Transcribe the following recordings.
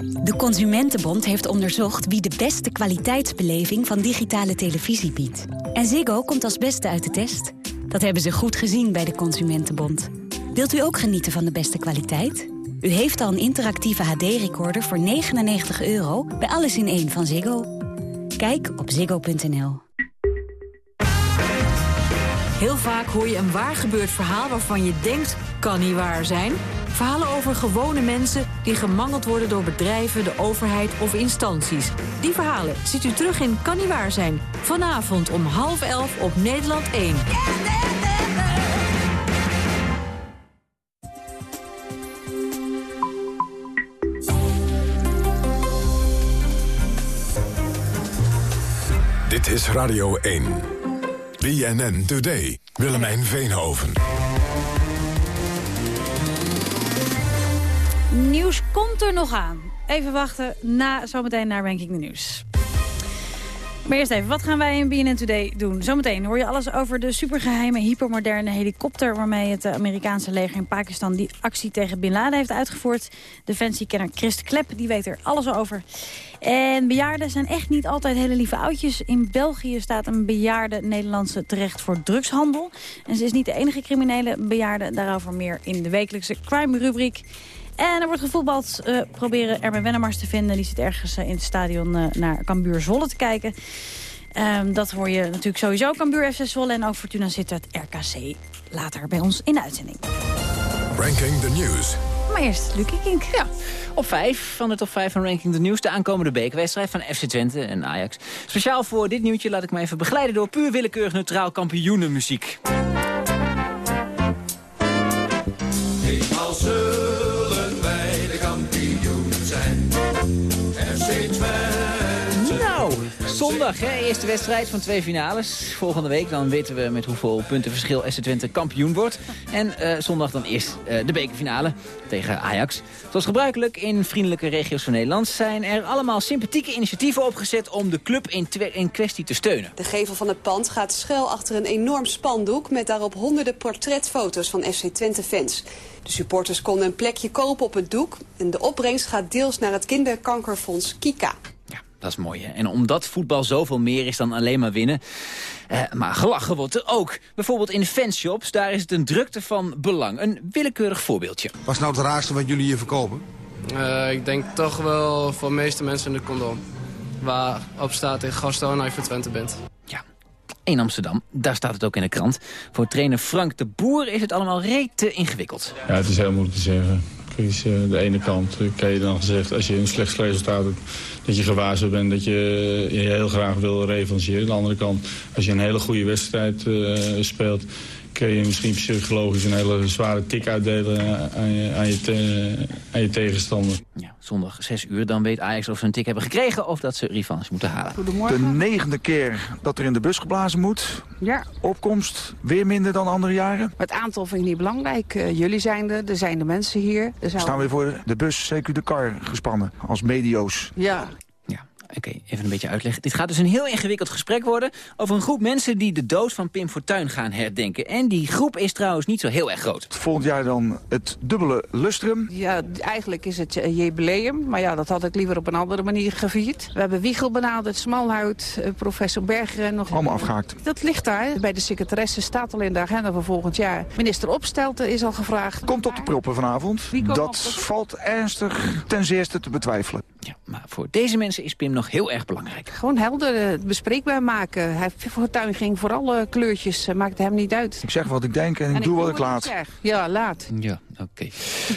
De Consumentenbond heeft onderzocht wie de beste kwaliteitsbeleving van digitale televisie biedt. En Ziggo komt als beste uit de test. Dat hebben ze goed gezien bij de Consumentenbond. Wilt u ook genieten van de beste kwaliteit? U heeft al een interactieve HD-recorder voor 99 euro bij Alles in één van Ziggo. Kijk op ziggo.nl. Heel vaak hoor je een waar gebeurd verhaal waarvan je denkt, kan niet waar zijn. Verhalen over gewone mensen die gemangeld worden door bedrijven, de overheid of instanties. Die verhalen ziet u terug in Kan niet waar zijn. Vanavond om half elf op Nederland 1. Dit is Radio 1. BNN Today. Willemijn Veenhoven. Nieuws komt er nog aan. Even wachten, na zometeen naar Ranking de Nieuws. Maar eerst even, wat gaan wij in BNN Today doen? Zometeen hoor je alles over de supergeheime, hypermoderne helikopter... waarmee het Amerikaanse leger in Pakistan die actie tegen Bin Laden heeft uitgevoerd. Defensiekenner Christ Klep, die weet er alles over. En bejaarden zijn echt niet altijd hele lieve oudjes. In België staat een bejaarde Nederlandse terecht voor drugshandel. En ze is niet de enige criminele bejaarde. Daarover meer in de wekelijkse crime-rubriek. En er wordt gevoetbald. Uh, proberen Erben Wennemars te vinden. Die zit ergens uh, in het stadion uh, naar Cambuur Zwolle te kijken. Um, dat hoor je natuurlijk sowieso. Cambuur FC Zwolle en ook Fortuna zit het RKC later bij ons in de uitzending. Ranking the News. Maar eerst Lucie Kink. Ja, op vijf van de top 5 van Ranking the News. De aankomende bekerwedstrijd van FC Twente en Ajax. Speciaal voor dit nieuwtje laat ik me even begeleiden door puur willekeurig neutraal kampioenenmuziek. Zullen zondag, hè, eerste wedstrijd van twee finales. Volgende week dan weten we met hoeveel punten verschil FC Twente kampioen wordt. En uh, zondag dan eerst uh, de bekerfinale tegen Ajax. Zoals gebruikelijk in vriendelijke regio's van Nederland... zijn er allemaal sympathieke initiatieven opgezet om de club in, kwestie te steunen. De gevel van het pand gaat schuil achter een enorm spandoek... met daarop honderden portretfoto's van FC Twente-fans. De supporters konden een plekje kopen op het doek... en de opbrengst gaat deels naar het kinderkankerfonds Kika. Dat is mooi, hè? En omdat voetbal zoveel meer is dan alleen maar winnen... Eh, maar gelachen wordt er ook. Bijvoorbeeld in fanshops, daar is het een drukte van belang. Een willekeurig voorbeeldje. Wat is nou het raarste wat jullie hier verkopen? Uh, ik denk toch wel voor de meeste mensen de condom. Waar op staat in Gasto en je voor Twente bent. Ja, in Amsterdam. Daar staat het ook in de krant. Voor trainer Frank de Boer is het allemaal reet te ingewikkeld. Ja, het is heel moeilijk te zeggen. Uh, de ene kant kan je dan gezegd, als je een slecht resultaat hebt... dat je gewaarschuwd bent dat je, je heel graag wil revancheren. Aan de andere kant, als je een hele goede wedstrijd uh, speelt... kun je misschien psychologisch een hele zware tik uitdelen aan je, aan je, te, aan je tegenstander. Ja, zondag 6 uur, dan weet Ajax of ze een tik hebben gekregen... of dat ze revanche moeten halen. De negende keer dat er in de bus geblazen moet. Ja. Opkomst weer minder dan andere jaren. Het aantal vind ik niet belangrijk. Uh, jullie zijn er, er zijn de mensen hier. Er Staan we voor de bus, CQ de kar gespannen, als medio's. Ja, Oké, okay, even een beetje uitleggen. Dit gaat dus een heel ingewikkeld gesprek worden... over een groep mensen die de dood van Pim Fortuyn gaan herdenken. En die groep is trouwens niet zo heel erg groot. Volgend jaar dan het dubbele lustrum. Ja, eigenlijk is het jubileum. Maar ja, dat had ik liever op een andere manier gevierd. We hebben Wiegel benaderd, Smalhout, professor Berger. Nog Allemaal afgehaakt. Dat ligt daar. Bij de secretaresse staat al in de agenda voor volgend jaar. Minister Opstelten is al gevraagd. Komt op de proppen vanavond. Dat valt ernstig ten zeerste te betwijfelen. Ja, maar voor deze mensen is Pim nog heel erg belangrijk. Gewoon helder, bespreekbaar maken. Hij fortuin ging voor alle kleurtjes, maakte hem niet uit. Ik zeg wat ik denk en, en ik doe wat ik laat. Zeg. Ja, laat. Ja, oké. Okay.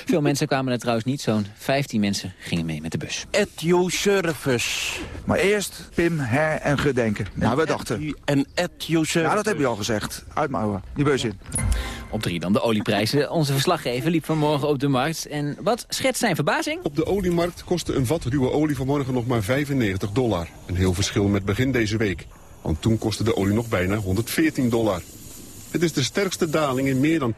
Veel mensen kwamen er trouwens niet. Zo'n 15 mensen gingen mee met de bus. At your service. Maar eerst Pim, her en gedenken. Nou, we dachten. En at your service. Ja, dat heb je al gezegd. Uitmouwen. Die bus in. Op drie dan de olieprijzen. Onze verslaggever liep vanmorgen op de markt. En wat schetst zijn verbazing? Op de oliemarkt kostte een vat ruwe olie vanmorgen nog maar 95 dollar. Een heel verschil met begin deze week. Want toen kostte de olie nog bijna 114 dollar. Het is de sterkste daling in meer dan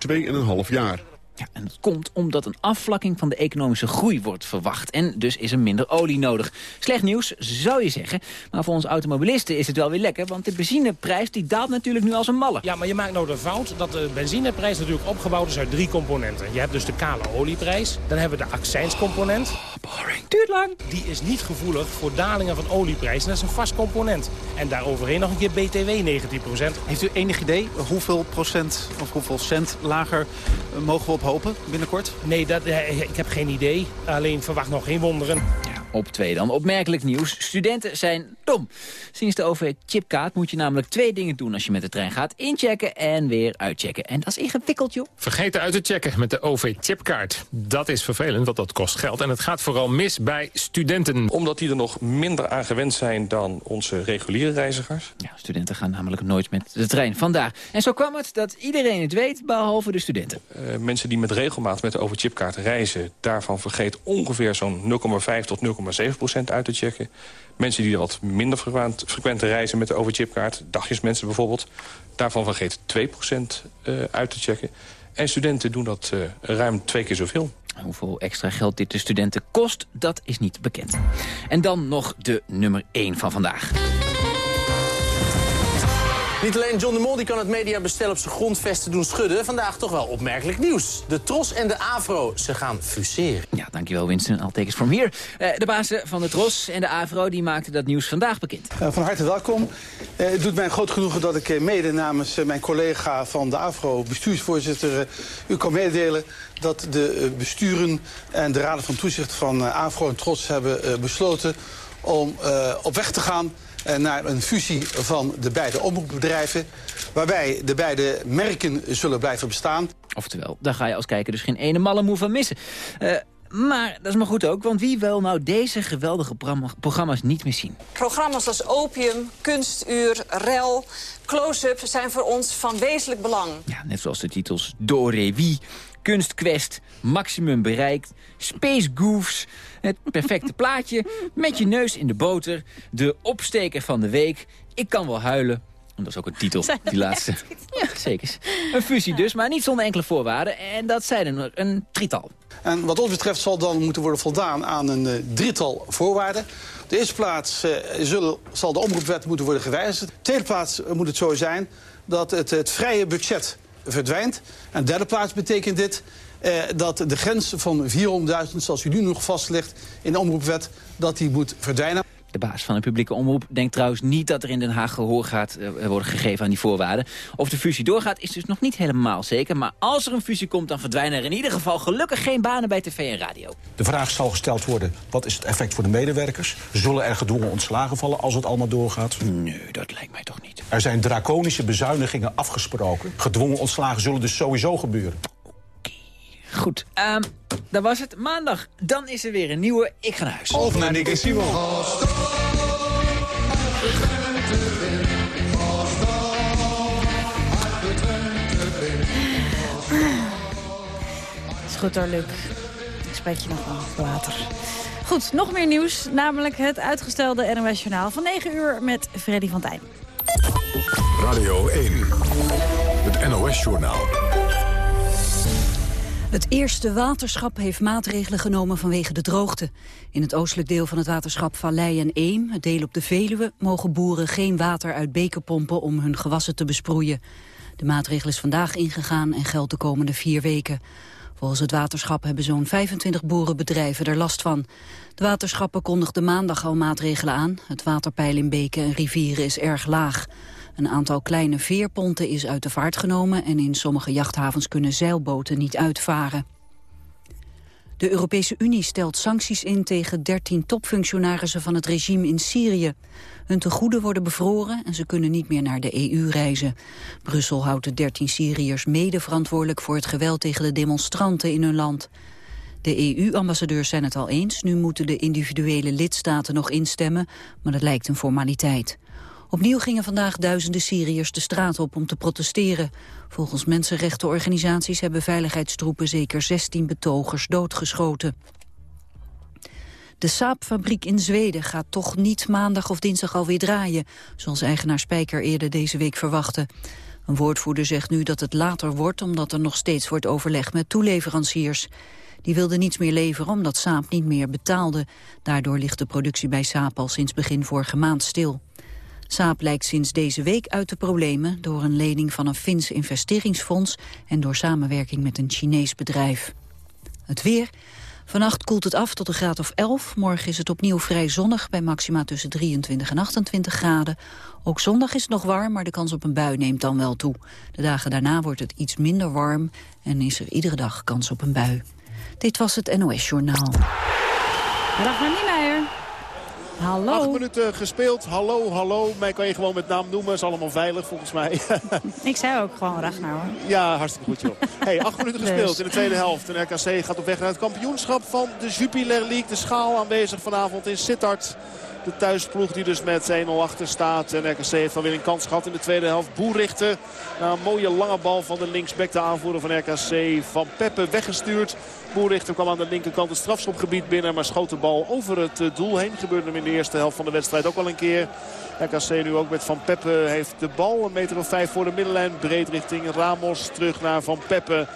2,5 jaar. Ja, en dat komt omdat een afvlakking van de economische groei wordt verwacht. En dus is er minder olie nodig. Slecht nieuws, zou je zeggen. Maar voor ons automobilisten is het wel weer lekker. Want de benzineprijs die daalt natuurlijk nu als een malle. Ja, maar je maakt nou de fout dat de benzineprijs natuurlijk opgebouwd is uit drie componenten. Je hebt dus de kale olieprijs. Dan hebben we de accijnscomponent. Oh, boring. Duurt lang. Die is niet gevoelig voor dalingen van olieprijzen. Dat is een vast component. En daaroverheen nog een keer BTW 19% Heeft u enig idee hoeveel procent of hoeveel cent lager eh, mogen we op hopen binnenkort? Nee, dat, eh, ik heb geen idee. Alleen verwacht nog geen wonderen. Op twee dan. Opmerkelijk nieuws. Studenten zijn dom. Sinds de OV-chipkaart moet je namelijk twee dingen doen als je met de trein gaat. Inchecken en weer uitchecken. En dat is ingewikkeld, joh. Vergeten uit te checken met de OV-chipkaart. Dat is vervelend, want dat kost geld. En het gaat vooral mis bij studenten. Omdat die er nog minder aan gewend zijn dan onze reguliere reizigers. Ja, studenten gaan namelijk nooit met de trein. Vandaar. En zo kwam het dat iedereen het weet, behalve de studenten. Uh, mensen die met regelmaat met de OV-chipkaart reizen... daarvan vergeet ongeveer zo'n 0,5 tot 0,7 uit te checken. Mensen die wat minder frequent, reizen met de overchipkaart, dagjesmensen bijvoorbeeld... daarvan vergeet 2% uh, uit te checken. En studenten doen dat uh, ruim twee keer zoveel. Hoeveel extra geld dit de studenten kost, dat is niet bekend. En dan nog de nummer 1 van vandaag. Niet alleen John de Mol die kan het mediabestel op zijn grondvesten doen schudden. Vandaag toch wel opmerkelijk nieuws. De Tros en de Avro, ze gaan fuseren. Ja, dankjewel Winston. Al tekens from here. Uh, de bazen van de Tros en de Avro die maakten dat nieuws vandaag bekend. Uh, van harte welkom. Uh, het doet mij groot genoegen dat ik mede namens mijn collega van de Avro, bestuursvoorzitter, u kan meedelen dat de besturen en de raden van toezicht van Avro en Tros hebben besloten om op weg te gaan eh, naar een fusie van de beide omroepbedrijven... waarbij de beide merken zullen blijven bestaan. Oftewel, daar ga je als kijker dus geen ene malle moe van missen. Uh, maar dat is maar goed ook, want wie wil nou deze geweldige programma's niet meer zien? Programma's als Opium, Kunstuur, Rel, Close-up zijn voor ons van wezenlijk belang. Ja, net zoals de titels Wie, Kunstquest, Maximum Bereikt, Space Goofs... het perfecte plaatje, met je neus in de boter... de opsteker van de week, ik kan wel huilen... Dat is ook een titel, die laatste. Ja, zeker. Een fusie dus, maar niet zonder enkele voorwaarden. En dat zijn er een drietal. En wat ons betreft zal dan moeten worden voldaan aan een uh, drietal voorwaarden. Op de eerste plaats uh, zullen, zal de omroepwet moeten worden gewijzigd. Op de tweede plaats moet het zo zijn dat het, het vrije budget verdwijnt. En de derde plaats betekent dit eh, dat de grens van 400.000, zoals u nu nog vastlegt in de omroepwet, dat die moet verdwijnen. De baas van de publieke omroep denkt trouwens niet dat er in Den Haag gehoor gaat uh, worden gegeven aan die voorwaarden. Of de fusie doorgaat is dus nog niet helemaal zeker. Maar als er een fusie komt, dan verdwijnen er in ieder geval gelukkig geen banen bij tv en radio. De vraag zal gesteld worden, wat is het effect voor de medewerkers? Zullen er gedwongen ontslagen vallen als het allemaal doorgaat? Nee, dat lijkt mij toch niet. Er zijn draconische bezuinigingen afgesproken. Gedwongen ontslagen zullen dus sowieso gebeuren. Goed, um, dat was het. Maandag, dan is er weer een nieuwe Ik ga naar huis. Of naar Nick en Simon. Is goed hoor, Luc. Ik spreek je nog wel later. Goed, nog meer nieuws, namelijk het uitgestelde NOS Journaal van 9 uur met Freddy van Tijn. Radio 1, het NOS Journaal. Het eerste waterschap heeft maatregelen genomen vanwege de droogte. In het oostelijk deel van het waterschap Vallei en Eem, het deel op de Veluwe, mogen boeren geen water uit beken pompen om hun gewassen te besproeien. De maatregel is vandaag ingegaan en geldt de komende vier weken. Volgens het waterschap hebben zo'n 25 boerenbedrijven er last van. De waterschappen kondigden maandag al maatregelen aan. Het waterpeil in beken en rivieren is erg laag. Een aantal kleine veerponten is uit de vaart genomen... en in sommige jachthavens kunnen zeilboten niet uitvaren. De Europese Unie stelt sancties in tegen 13 topfunctionarissen van het regime in Syrië. Hun tegoeden worden bevroren en ze kunnen niet meer naar de EU reizen. Brussel houdt de 13 Syriërs mede verantwoordelijk voor het geweld tegen de demonstranten in hun land. De EU-ambassadeurs zijn het al eens, nu moeten de individuele lidstaten nog instemmen, maar dat lijkt een formaliteit. Opnieuw gingen vandaag duizenden Syriërs de straat op om te protesteren. Volgens mensenrechtenorganisaties hebben veiligheidstroepen zeker 16 betogers doodgeschoten. De Saab-fabriek in Zweden gaat toch niet maandag of dinsdag alweer draaien... zoals eigenaar Spijker eerder deze week verwachtte. Een woordvoerder zegt nu dat het later wordt... omdat er nog steeds wordt overlegd met toeleveranciers. Die wilden niets meer leveren omdat Saab niet meer betaalde. Daardoor ligt de productie bij Saab al sinds begin vorige maand stil. Saab lijkt sinds deze week uit de problemen door een lening van een Fins investeringsfonds en door samenwerking met een Chinees bedrijf. Het weer. Vannacht koelt het af tot een graad of 11. Morgen is het opnieuw vrij zonnig bij maxima tussen 23 en 28 graden. Ook zondag is het nog warm, maar de kans op een bui neemt dan wel toe. De dagen daarna wordt het iets minder warm en is er iedere dag kans op een bui. Dit was het NOS Journaal. Hallo. Acht minuten gespeeld. Hallo, hallo. Mij kan je gewoon met naam noemen. Is allemaal veilig volgens mij. Ik zei ook gewoon Ragnar hoor. Ja, hartstikke goed joh. Hey, acht minuten Dus. gespeeld in de tweede helft. En RKC gaat op weg naar het kampioenschap van de Jupiler League. De schaal aanwezig vanavond in Sittard. De thuisploeg die dus met 1-0 achter staat. En RKC heeft wel weer een kans gehad in de tweede helft. Boerrichten. Na een mooie lange bal van de linksback. De aanvoerder van RKC van Peppe weggestuurd. Boerrichter kwam aan de linkerkant het strafschopgebied binnen. Maar schoot de bal over het eh, doel heen. Gebeurde hem in de eerste helft van de wedstrijd ook wel een keer. RKC nu ook met Van Peppe heeft de bal. Een meter of vijf voor de middenlijn. Breed richting Ramos. Terug naar Van Peppe.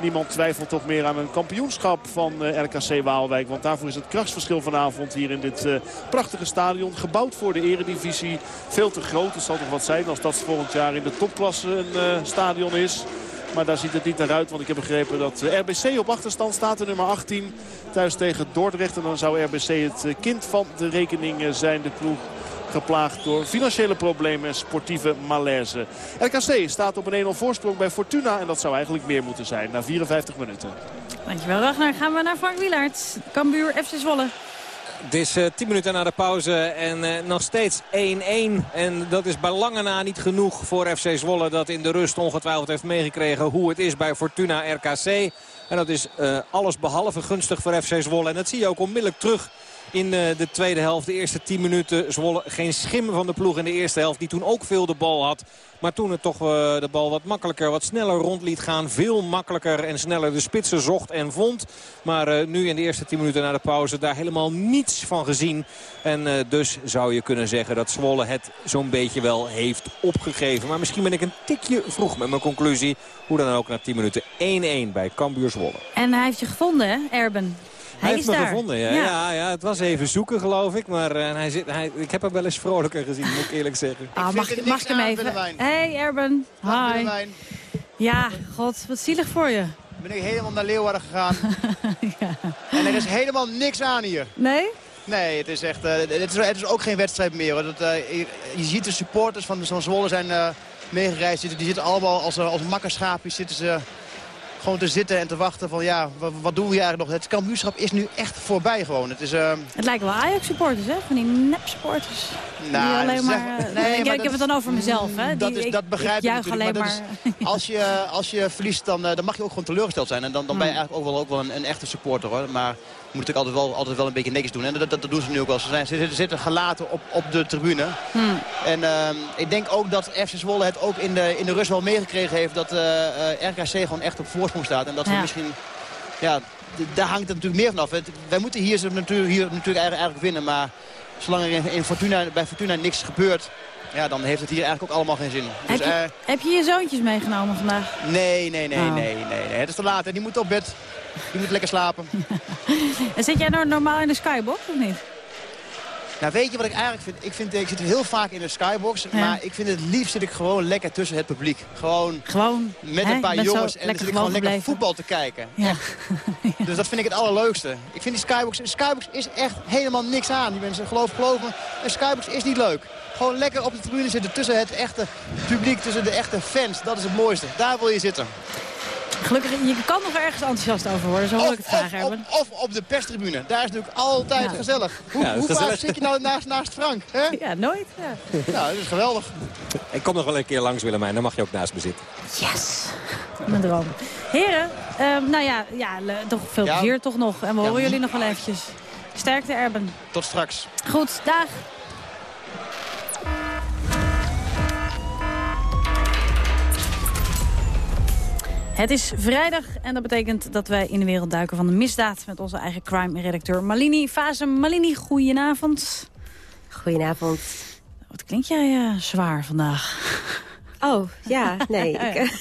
Niemand twijfelt toch meer aan een kampioenschap van eh, RKC Waalwijk. Want daarvoor is het krachtsverschil vanavond hier in dit eh, prachtige stadion. Gebouwd voor de eredivisie. Veel te groot. Het zal toch wat zijn als dat volgend jaar in de topklasse een eh, stadion is. Maar daar ziet het niet naar uit. Want ik heb begrepen dat RBC op achterstand staat. De nummer 18 thuis tegen Dordrecht. En dan zou RBC het kind van de rekening zijn. De ploeg geplaagd door financiële problemen en sportieve malaise. RKC staat op een 1-0 voorsprong bij Fortuna. En dat zou eigenlijk meer moeten zijn na 54 minuten. Dankjewel Ragnar. Gaan we naar Frank Wielaert. Cambuur FC Zwolle. Het is eh, 10 minuten na de pauze en eh, nog steeds 1-1. En dat is bij lange na niet genoeg voor FC Zwolle. Dat in de rust ongetwijfeld heeft meegekregen hoe het is bij Fortuna RKC. En dat is eh, alles behalve gunstig voor FC Zwolle. En dat zie je ook onmiddellijk terug in eh, de tweede helft. De eerste 10 minuten Zwolle geen schim van de ploeg in de eerste helft. Die toen ook veel de bal had. Maar toen het toch eh, de bal wat makkelijker, wat sneller rond liet gaan. Veel makkelijker en sneller de spitsen zocht en vond. Maar eh, nu in de eerste 10 minuten na de pauze daar helemaal niets van gezien. En dus zou je kunnen zeggen dat Zwolle het zo'n beetje wel heeft opgegeven. Maar misschien ben ik een tikje vroeg met mijn conclusie. Hoe dan ook na 10 minuten 1-1 bij Cambuur Zwolle. En hij heeft je gevonden hè, Erben. Hij, is heeft me daar. gevonden, ja. Ja. Ja, het was even zoeken geloof ik. Maar eh, hij zit, hij, ik heb hem wel eens vrolijker gezien, moet ik eerlijk zeggen. Ah, mag, ik- mag ik hem even? Hey Erben. Hi. Ja, god, wat zielig voor je. ben ik helemaal naar Leeuwarden gegaan. En er is helemaal niks aan hier. Nee? Nee, het is echt. eh, het, is, het is ook geen wedstrijd meer. hoor. Dat, eh, je, je ziet de supporters van, van Zwolle zijn eh, meegereisd. Die, die zitten allemaal als, als makkerschaapjes zitten ze gewoon te zitten en te wachten van ja, wat, wat doen we eigenlijk nog? Het kampioenschap is nu echt voorbij gewoon. Het is, eh, Het lijken wel Ajax-supporters, hè? Van die nep-supporters. Nou, alleen maar... eh, nee, ik, maar ik heb het dan over mezelf, hè? Dat, Die- is, dat begrijp ik alleen maar is- als, je, als je verliest, dan, eh, dan mag je ook gewoon teleurgesteld zijn. En dan, dan ben je eigenlijk ook wel, ook wel een, een echte supporter. Hoor. Maar moet natuurlijk altijd wel, altijd wel een beetje netjes doen. En dat, dat, dat doen ze nu ook wel. Ze, zijn, ze zitten, zitten gelaten op, op de tribune. Hmm. En ehm, ik denk ook dat FC Zwolle het ook in de, in de rust wel meegekregen heeft... dat eh, eh, RKC gewoon echt op voorsprong staat. En dat Ja. misschien... Ja, daar hangt het natuurlijk meer vanaf. Het- Wij moeten hier, ze natuurlijk, hier natuurlijk eigenlijk, eigenlijk winnen. Maar zolang er in, in Fortuna, bij Fortuna niks gebeurt... Ja, dan heeft het hier eigenlijk ook allemaal geen zin. Dus, heb, je, eh, heb je je zoontjes meegenomen vandaag? nee, nee, nee, Oh. nee, nee, nee. Het is te laat. hè. Die moet op bed. Die moet lekker slapen. En zit jij nou normaal in de skybox of niet? Nou, weet je wat ik eigenlijk vind? Ik, vind, ik zit heel vaak in de skybox. Maar ik vind het liefst zit ik gewoon lekker tussen het publiek. Gewoon, gewoon met hè? een paar jongens. En dan zit ik gewoon lekker voetbal te kijken. Ja. Dus dat vind ik het allerleukste. Ik vind die skybox... Skybox is echt helemaal niks aan. Die mensen geloof, geloof me. Een skybox is niet leuk. Gewoon lekker op de tribune zitten tussen het echte publiek. Tussen de echte fans. Dat is het mooiste. Daar wil je zitten. Gelukkig, je kan nog ergens enthousiast over worden. Zo wil ik het graag hebben. of op de perstribune. Daar is natuurlijk altijd Ja. gezellig. Hoe, Ja, hoe vaak zit je nou naast, naast Frank? Hè? Ja, nooit. Ja. Nou, dat is geweldig. Ik kom nog wel een keer langs Willemijn, dan mag je ook naast me zitten. Yes! Mijn droom. Heren, ehm, nou ja, ja le- toch veel Ja. plezier toch nog. En we horen jullie nog wel eventjes. Sterkte Erben. Tot straks. Goed, dag. Het is vrijdag en dat betekent dat wij in de wereld duiken van de misdaad... met onze eigen crime-redacteur Malini Fazem. Malini, goedenavond. Goedenavond. Wat klink jij eh, zwaar vandaag? Oh, ja, nee. Ik,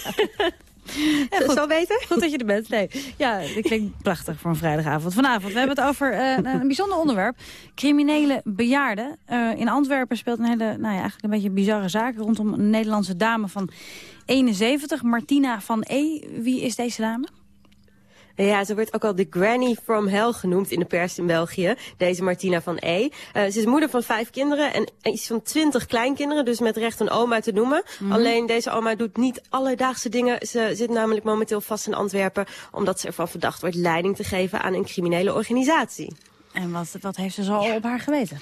ja. goed. wel beter? Goed dat je er bent. Nee. Ja, dat klinkt prachtig voor een vrijdagavond. Vanavond, we hebben het over eh, een, bijzonder onderwerp. Criminele bejaarden. Eh, in Antwerpen speelt een hele, nou ja, eigenlijk een beetje bizarre zaak... rondom een Nederlandse dame van 71, Martina van E. Wie is deze dame? Ja, ze wordt ook al de granny from hell genoemd in de pers in België. Deze Martina van E. Uh, ze is moeder van vijf kinderen en iets van twintig kleinkinderen. Dus met recht een oma te noemen. Mm -hmm. Alleen deze oma doet niet alledaagse dingen. Ze zit namelijk momenteel vast in Antwerpen. Omdat ze ervan verdacht wordt leiding te geven aan een criminele organisatie. En wat, wat heeft ze zo ja. op haar geweten?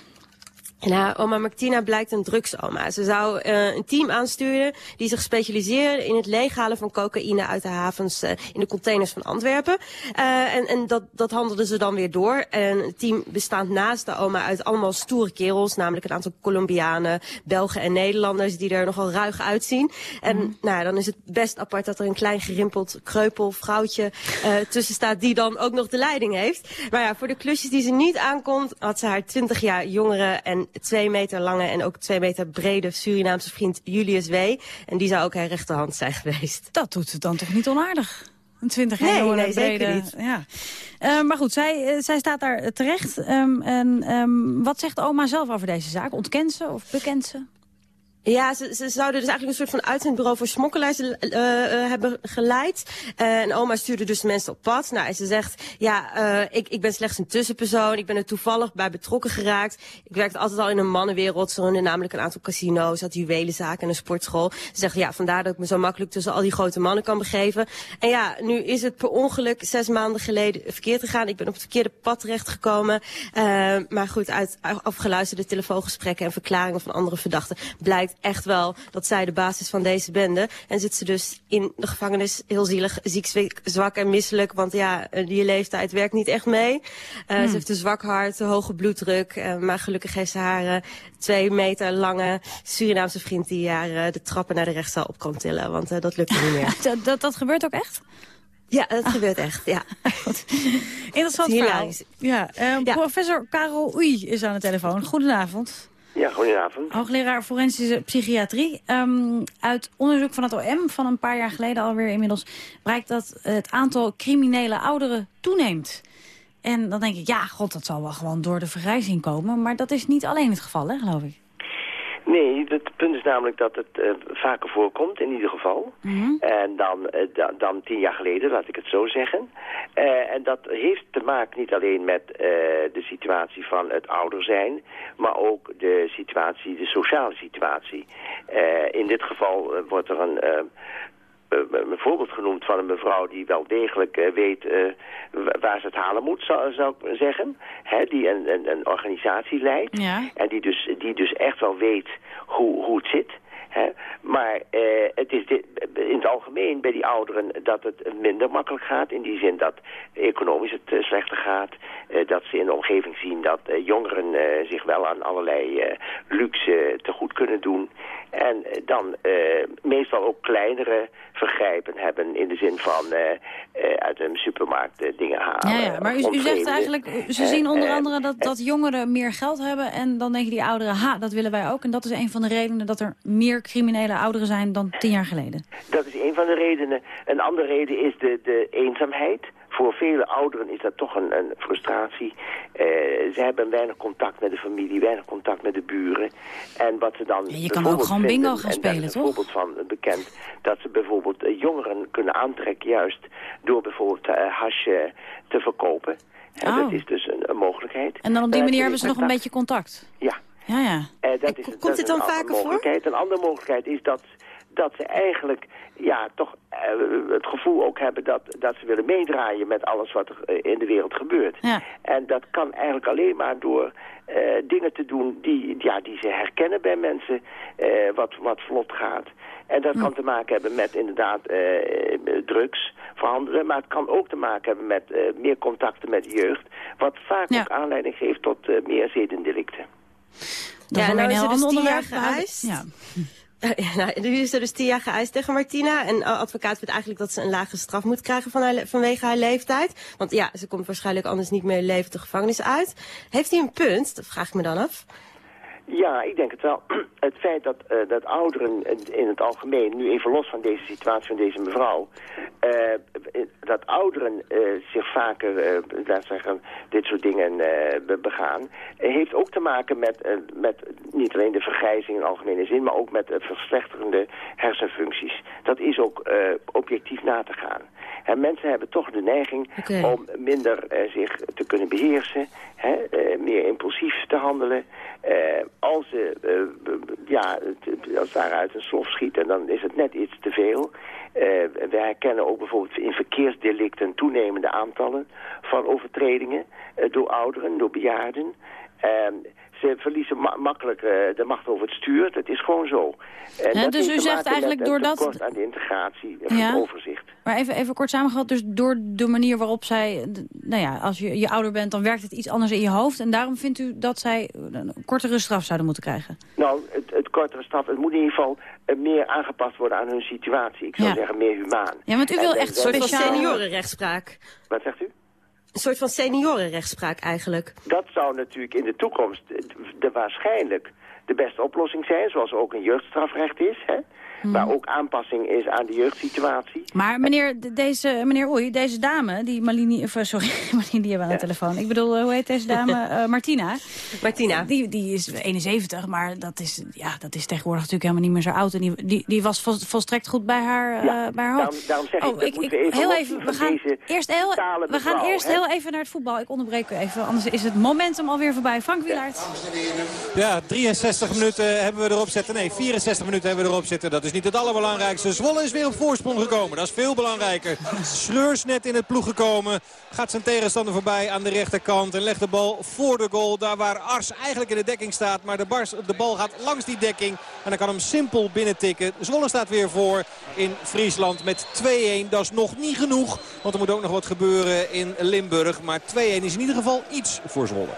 Nou, oma Martina blijkt een drugsoma. Ze zou uh, een team aansturen die zich specialiseerde in het leeghalen van cocaïne uit de havens uh, in de containers van Antwerpen. Uh, en en dat, dat handelden ze dan weer door. En het team bestaat naast de oma uit allemaal stoere kerels, namelijk een aantal Colombianen, Belgen en Nederlanders die er nogal ruig uitzien. En mm. nou, dan is het best apart dat er een klein gerimpeld kreupel vrouwtje tussen staat die dan ook nog de leiding heeft. Maar ja, voor de klusjes die ze niet aankomt, had ze haar 20 jaar jongere en twee meter lange en ook twee meter brede Surinaamse vriend Julius W. En die zou ook haar rechterhand zijn geweest. Dat doet het dan toch niet onaardig? Een 20 jaar nee, nee, brede. Niet. Ja. Uh, maar goed, zij, uh, zij staat daar terecht. Um, en um, wat zegt oma zelf over deze zaak? Ontkent ze of bekent ze? Ja, ze, ze zouden dus eigenlijk een soort van uitzendbureau voor smokkelaars uh, hebben geleid. Uh, en oma stuurde dus mensen op pad. Nou, en ze zegt, ja, ik, ik ben slechts een tussenpersoon. Ik ben er toevallig bij betrokken geraakt. Ik werkte altijd al in een mannenwereld. Ze runden namelijk een aantal casino's, had juwelenzaken en een sportschool. Ze zegt, ja, vandaar dat ik me zo makkelijk tussen al die grote mannen kan begeven. En ja, nu is het per ongeluk zes maanden geleden verkeerd gegaan. Ik ben op het verkeerde pad terechtgekomen. Maar goed, uit afgeluisterde telefoongesprekken en verklaringen van andere verdachten blijkt echt wel dat zij de basis van deze bende. En zit ze dus in de gevangenis heel zielig, ziek, zwak en misselijk. Want ja, die leeftijd werkt niet echt mee. Uh, hmm. Ze heeft een zwak hart, een hoge bloeddruk. Uh, maar gelukkig heeft ze haar uh, twee meter lange Surinaamse vriend... die haar de trappen naar de rechtszaal op kan tillen. Want dat lukt niet meer. dat, dat, dat gebeurt ook echt? Ja, dat ah. gebeurt echt, ja. Interessant verhaal. Ja, ja. Professor Karel Oei is aan de telefoon. Goedenavond. Ja, goedenavond. Hoogleraar forensische psychiatrie. Um, uit onderzoek van het OM van een paar jaar geleden alweer inmiddels... blijkt dat het aantal criminele ouderen toeneemt. En dan denk ik, ja, god, dat zal wel gewoon door de vergrijzing komen. Maar dat is niet alleen het geval, hè, geloof ik. Nee, het punt is namelijk dat het uh, vaker voorkomt, in ieder geval. Mm -hmm. En dan, uh, dan, dan, tien jaar geleden, laat ik het zo zeggen. Uh, en dat heeft te maken niet alleen met de situatie van het ouder zijn... maar ook de situatie, de sociale situatie. in dit geval wordt er een een voorbeeld genoemd van een mevrouw die wel degelijk uh, weet uh, waar ze het halen moet, zou, zou ik zeggen. Hè, die een, een, een organisatie leidt. Ja. En die dus, die dus echt wel weet hoe, hoe het zit. Hè? Maar het is dit, in het algemeen bij die ouderen dat het minder makkelijk gaat. In die zin dat economisch het uh, slechter gaat. Uh, dat ze in de omgeving zien dat jongeren zich wel aan allerlei luxe te goed kunnen doen. En dan meestal ook kleinere vergrijpen hebben in de zin van uit een supermarkt dingen halen. Ja, ja. maar u, u zegt eigenlijk, ze zien onder andere dat, dat jongeren meer geld hebben. En dan denken die ouderen, ha, dat willen wij ook. En dat is een van de redenen dat er meer criminele ouderen zijn dan tien jaar geleden. Dat is een van de redenen. Een andere reden is de, de eenzaamheid. Voor vele ouderen is dat toch een, een frustratie. Uh, ze hebben weinig contact met de familie, weinig contact met de buren. En wat ze dan ja, je kan ook gewoon vinden, bingo gaan spelen, toch? Er is een voorbeeld van bekend dat ze bijvoorbeeld uh, jongeren kunnen aantrekken... juist door bijvoorbeeld uh, hasje te verkopen. Oh. dat is dus een, een, mogelijkheid. En dan op die manier hebben ze nog een beetje contact? Ja. Ja, ja. Uh, dat is, komt dat dit dan vaker voor? Een andere mogelijkheid is dat, dat ze eigenlijk ja, toch uh, het gevoel ook hebben dat, dat ze willen meedraaien met alles wat er uh, in de wereld gebeurt. Ja. En dat kan eigenlijk alleen maar door dingen te doen die, ja, die ze herkennen bij mensen, wat, wat vlot gaat. En dat kan te maken hebben met inderdaad drugs verhandelen. Maar het kan ook te maken hebben met meer contacten met de jeugd. Wat vaak ja. ook aanleiding geeft tot meer zedendelicten. Dat ja, is nou een is heel er dus ander onderwerp. Ja. Nou, nu is er dus tien jaar geëist tegen Martina. En advocaat vindt eigenlijk dat ze een lage straf moet krijgen van haar, vanwege haar leeftijd. Want ja, ze komt waarschijnlijk anders niet meer levend de gevangenis uit. Heeft hij een punt? Dat vraag ik me dan af. Ja, ik denk het wel. Het feit dat, uh, dat ouderen in het algemeen, nu even los van deze situatie van deze mevrouw, uh, dat ouderen uh, zich vaker, laten zeggen, dit soort dingen begaan, heeft ook te maken met, met niet alleen de vergrijzing in algemene zin, maar ook met verslechterende hersenfuncties. Dat is ook objectief na te gaan. En mensen hebben toch de neiging om minder eh, zich te kunnen beheersen, hè, eh, meer impulsief te handelen. Eh, als ze ja, als daaruit een slof schieten, dan is het net iets te veel. we herkennen ook bijvoorbeeld in verkeersdelicten toenemende aantallen van overtredingen door ouderen, door bejaarden. Ehm, ze verliezen makkelijk uh, de macht over het stuur. Dat is gewoon zo. En ja, dus u zegt eigenlijk doordat... aan de integratie en ja. overzicht. Maar even, even kort samengevat, dus door de manier waarop zij... Nou ja, als je, je ouder bent, dan werkt het iets anders in je hoofd. En daarom vindt u dat zij een kortere straf zouden moeten krijgen? Nou, het, het kortere straf, het moet in ieder geval eh, meer aangepast worden aan hun situatie. Ik zou zeggen meer humaan. Ja, want u wil echt een soort van seniorenrechtspraak. Wat zegt u? Een soort van seniorenrechtspraak eigenlijk. Dat zou natuurlijk in de toekomst de, waarschijnlijk de beste oplossing zijn, zoals ook een jeugdstrafrecht is. Hè? Waar ook aanpassing is aan de jeugdsituatie. Maar meneer, deze, meneer Oei, deze dame, die Malini, of, eh, sorry, Malini die hebben aan de telefoon. Ik bedoel, eh, hoe heet deze dame? Uh, Martina. Martina. Die, die is 71, maar dat is, ja, dat is tegenwoordig natuurlijk helemaal niet meer zo oud. En die, die, die was volstrekt goed bij haar, ja, bij haar hoofd. Daarom, zeg oh, ik, ik, even heel even, we gaan eerst heel, we gaan eerst heel even naar het voetbal. Ik onderbreek u even, anders is het momentum alweer voorbij. Frank Wielaert. Ja, 63 minuten hebben we erop zitten. Nee, 64 minuten hebben we erop zitten. Dat is niet het allerbelangrijkste. Zwolle is weer op voorsprong gekomen. Dat is veel belangrijker. Schreurs net in het ploeg gekomen. Gaat zijn tegenstander voorbij aan de rechterkant. En legt de bal voor de goal. Daar waar Ars eigenlijk in de dekking staat. Maar de, bal gaat langs die dekking. En dan kan hem simpel binnentikken. Zwolle staat weer voor in Friesland met 2-1. Dat is nog niet genoeg. Want er moet ook nog wat gebeuren in Limburg. Maar 2-1 is in ieder geval iets voor Zwolle.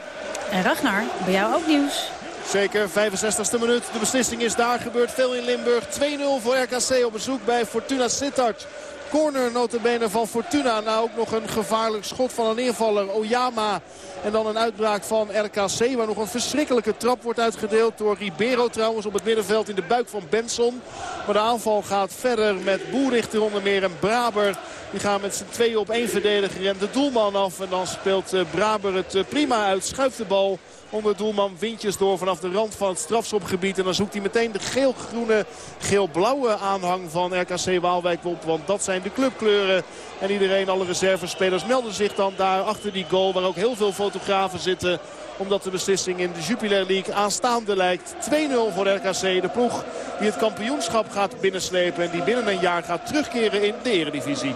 En Ragnar, bij jou ook nieuws. Zeker, 65e minuut. De beslissing is daar. Gebeurt veel in Limburg. 2-0 voor RKC op bezoek bij Fortuna Sittard. Corner notabene van Fortuna. Nou ook nog een gevaarlijk schot van een invaller. Oyama. En dan een uitbraak van RKC. Waar nog een verschrikkelijke trap wordt uitgedeeld. Door Ribeiro trouwens op het middenveld in de buik van Benson. Maar de aanval gaat verder met Boerichter onder meer en Braber. Die gaan met z'n tweeën op één verdediger en de doelman af. En dan speelt eh, Braber het eh, prima uit. Schuift de bal onder doelman Wintjes door vanaf de rand van het strafschopgebied. En dan zoekt hij meteen de geel-groene, geel-blauwe aanhang van RKC Waalwijk op. Want dat zijn de clubkleuren. En iedereen, alle reservespelers melden zich dan daar achter die goal. Waar ook heel veel fotografen zitten omdat de beslissing in de Jupiler League aanstaande lijkt. 2-0 voor RKC. De ploeg die het kampioenschap gaat binnenslepen. En die binnen een jaar gaat terugkeren in de eredivisie.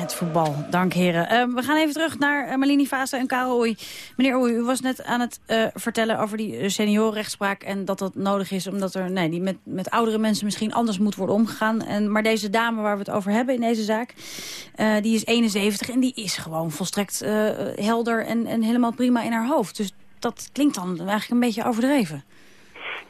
Het voetbal. Dank heren. Uh, we gaan even terug naar uh, Malini Vasa en Karel Oei. Meneer Oei, u was net aan het uh, vertellen over die seniorenrechtspraak... en dat dat nodig is omdat er nee, die met, met oudere mensen misschien anders moet worden omgegaan. En, maar deze dame waar we het over hebben in deze zaak... die is 71 en die is gewoon volstrekt helder en, en helemaal prima in haar hoofd. Dus dat klinkt dan eigenlijk een beetje overdreven.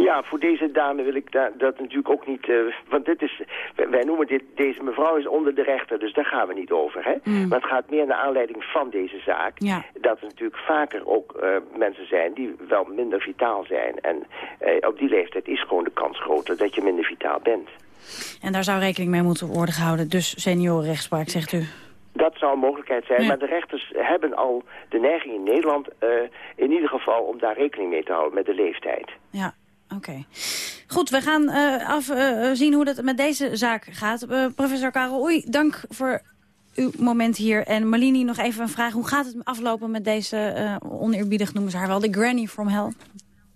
Ja, voor deze dame wil ik da dat natuurlijk ook niet... Uh, want dit is, wij noemen dit, deze mevrouw is onder de rechter, dus daar gaan we niet over. Hè? Mm. Maar het gaat meer naar aanleiding van deze zaak. Ja. Dat er natuurlijk vaker ook uh, mensen zijn die wel minder vitaal zijn. En uh, op die leeftijd is gewoon de kans groter dat je minder vitaal bent. En daar zou rekening mee moeten worden gehouden. Dus seniorenrechtspraak, zegt u? Dat zou een mogelijkheid zijn, maar de rechters hebben al de neiging in Nederland... in ieder geval om daar rekening mee te houden met de leeftijd. Ja, Oké. Goed, we gaan uh, af, uh, zien hoe dat met deze zaak gaat. Professor Karel Oei, dank voor uw moment hier. En Malini, nog even een vraag. Hoe gaat het aflopen met deze, oneerbiedig noemen ze haar wel, de granny from hell?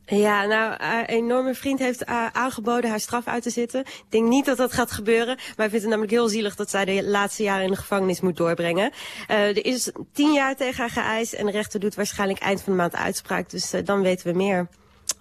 Ja, nou, een enorme vriend heeft aangeboden haar straf uit te zitten. Ik denk niet dat dat gaat gebeuren. Maar hij vindt het namelijk heel zielig dat zij de laatste jaren in de gevangenis moet doorbrengen. er is tien jaar tegen haar geëist en de rechter doet waarschijnlijk eind van de maand uitspraak. Dus dan weten we meer.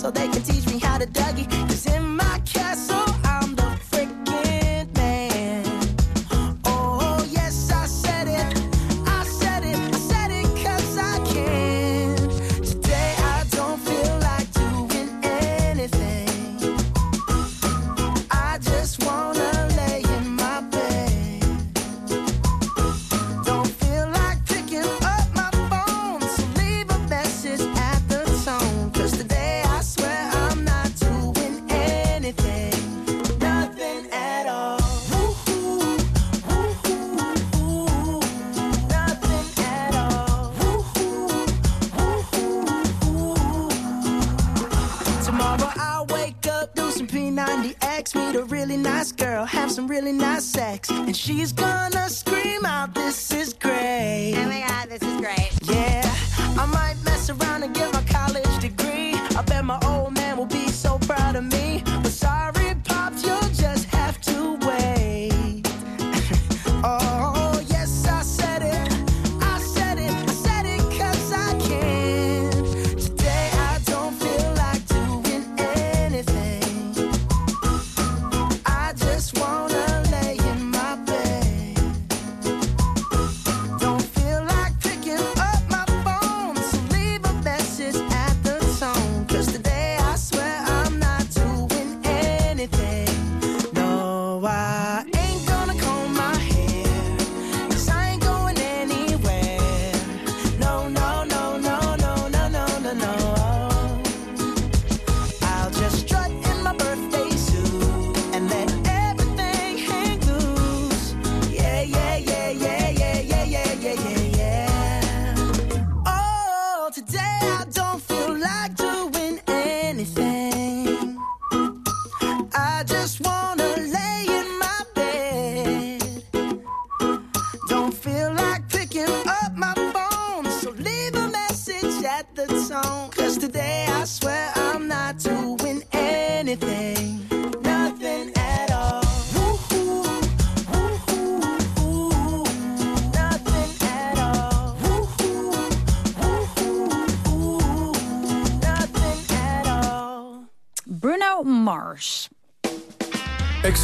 so they can really nice girl, have some really nice sex, and she's gonna scream out, "This is great!" Oh my god, this is great.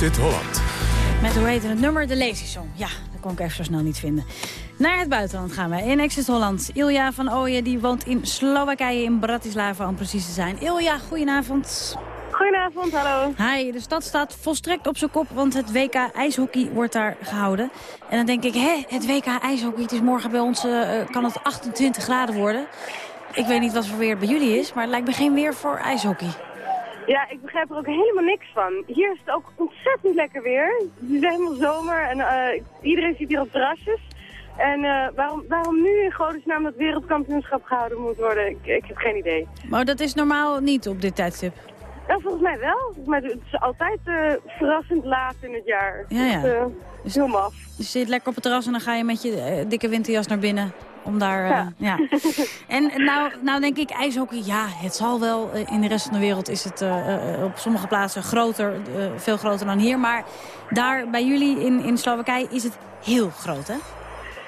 Exit Holland. Met hoe heet het nummer? De Lazy Song. Ja, dat kon ik even zo snel niet vinden. Naar het buitenland gaan we. In Exit Holland. Ilja van Ooyen die woont in Slowakije, in Bratislava om precies te zijn. Ilja, goedenavond. Goedenavond, hallo. Hi, de stad staat volstrekt op zijn kop, want het WK ijshockey wordt daar gehouden. En dan denk ik, hè, het WK ijshockey, het is morgen bij ons, eh, eh, kan het 28 graden worden. Ik weet niet wat voor weer bij jullie is, maar het lijkt me geen weer voor ijshockey. Ja, ik begrijp er ook helemaal niks van. Hier is het ook ontzettend lekker weer. Het is helemaal zomer en eh, iedereen zit hier op terrasjes. En eh, waarom, waarom nu in godesnaam dat wereldkampioenschap gehouden moet worden, ik, ik heb geen idee. Maar dat is normaal niet op dit tijdstip. Ja, volgens mij wel. Volgens mij, het is altijd eh, verrassend laat in het jaar. Ja, ja. Dus, is heel maf. Dus je zit lekker op het terras en dan ga je met je eh, dikke winterjas naar binnen. Om daar, eh, ja. En nou, nou denk ik, ijshockey, ja, het zal wel. In de rest van de wereld is het op sommige plaatsen groter, veel groter dan hier. Maar daar bij jullie in, in Slowakije is het heel groot, hè?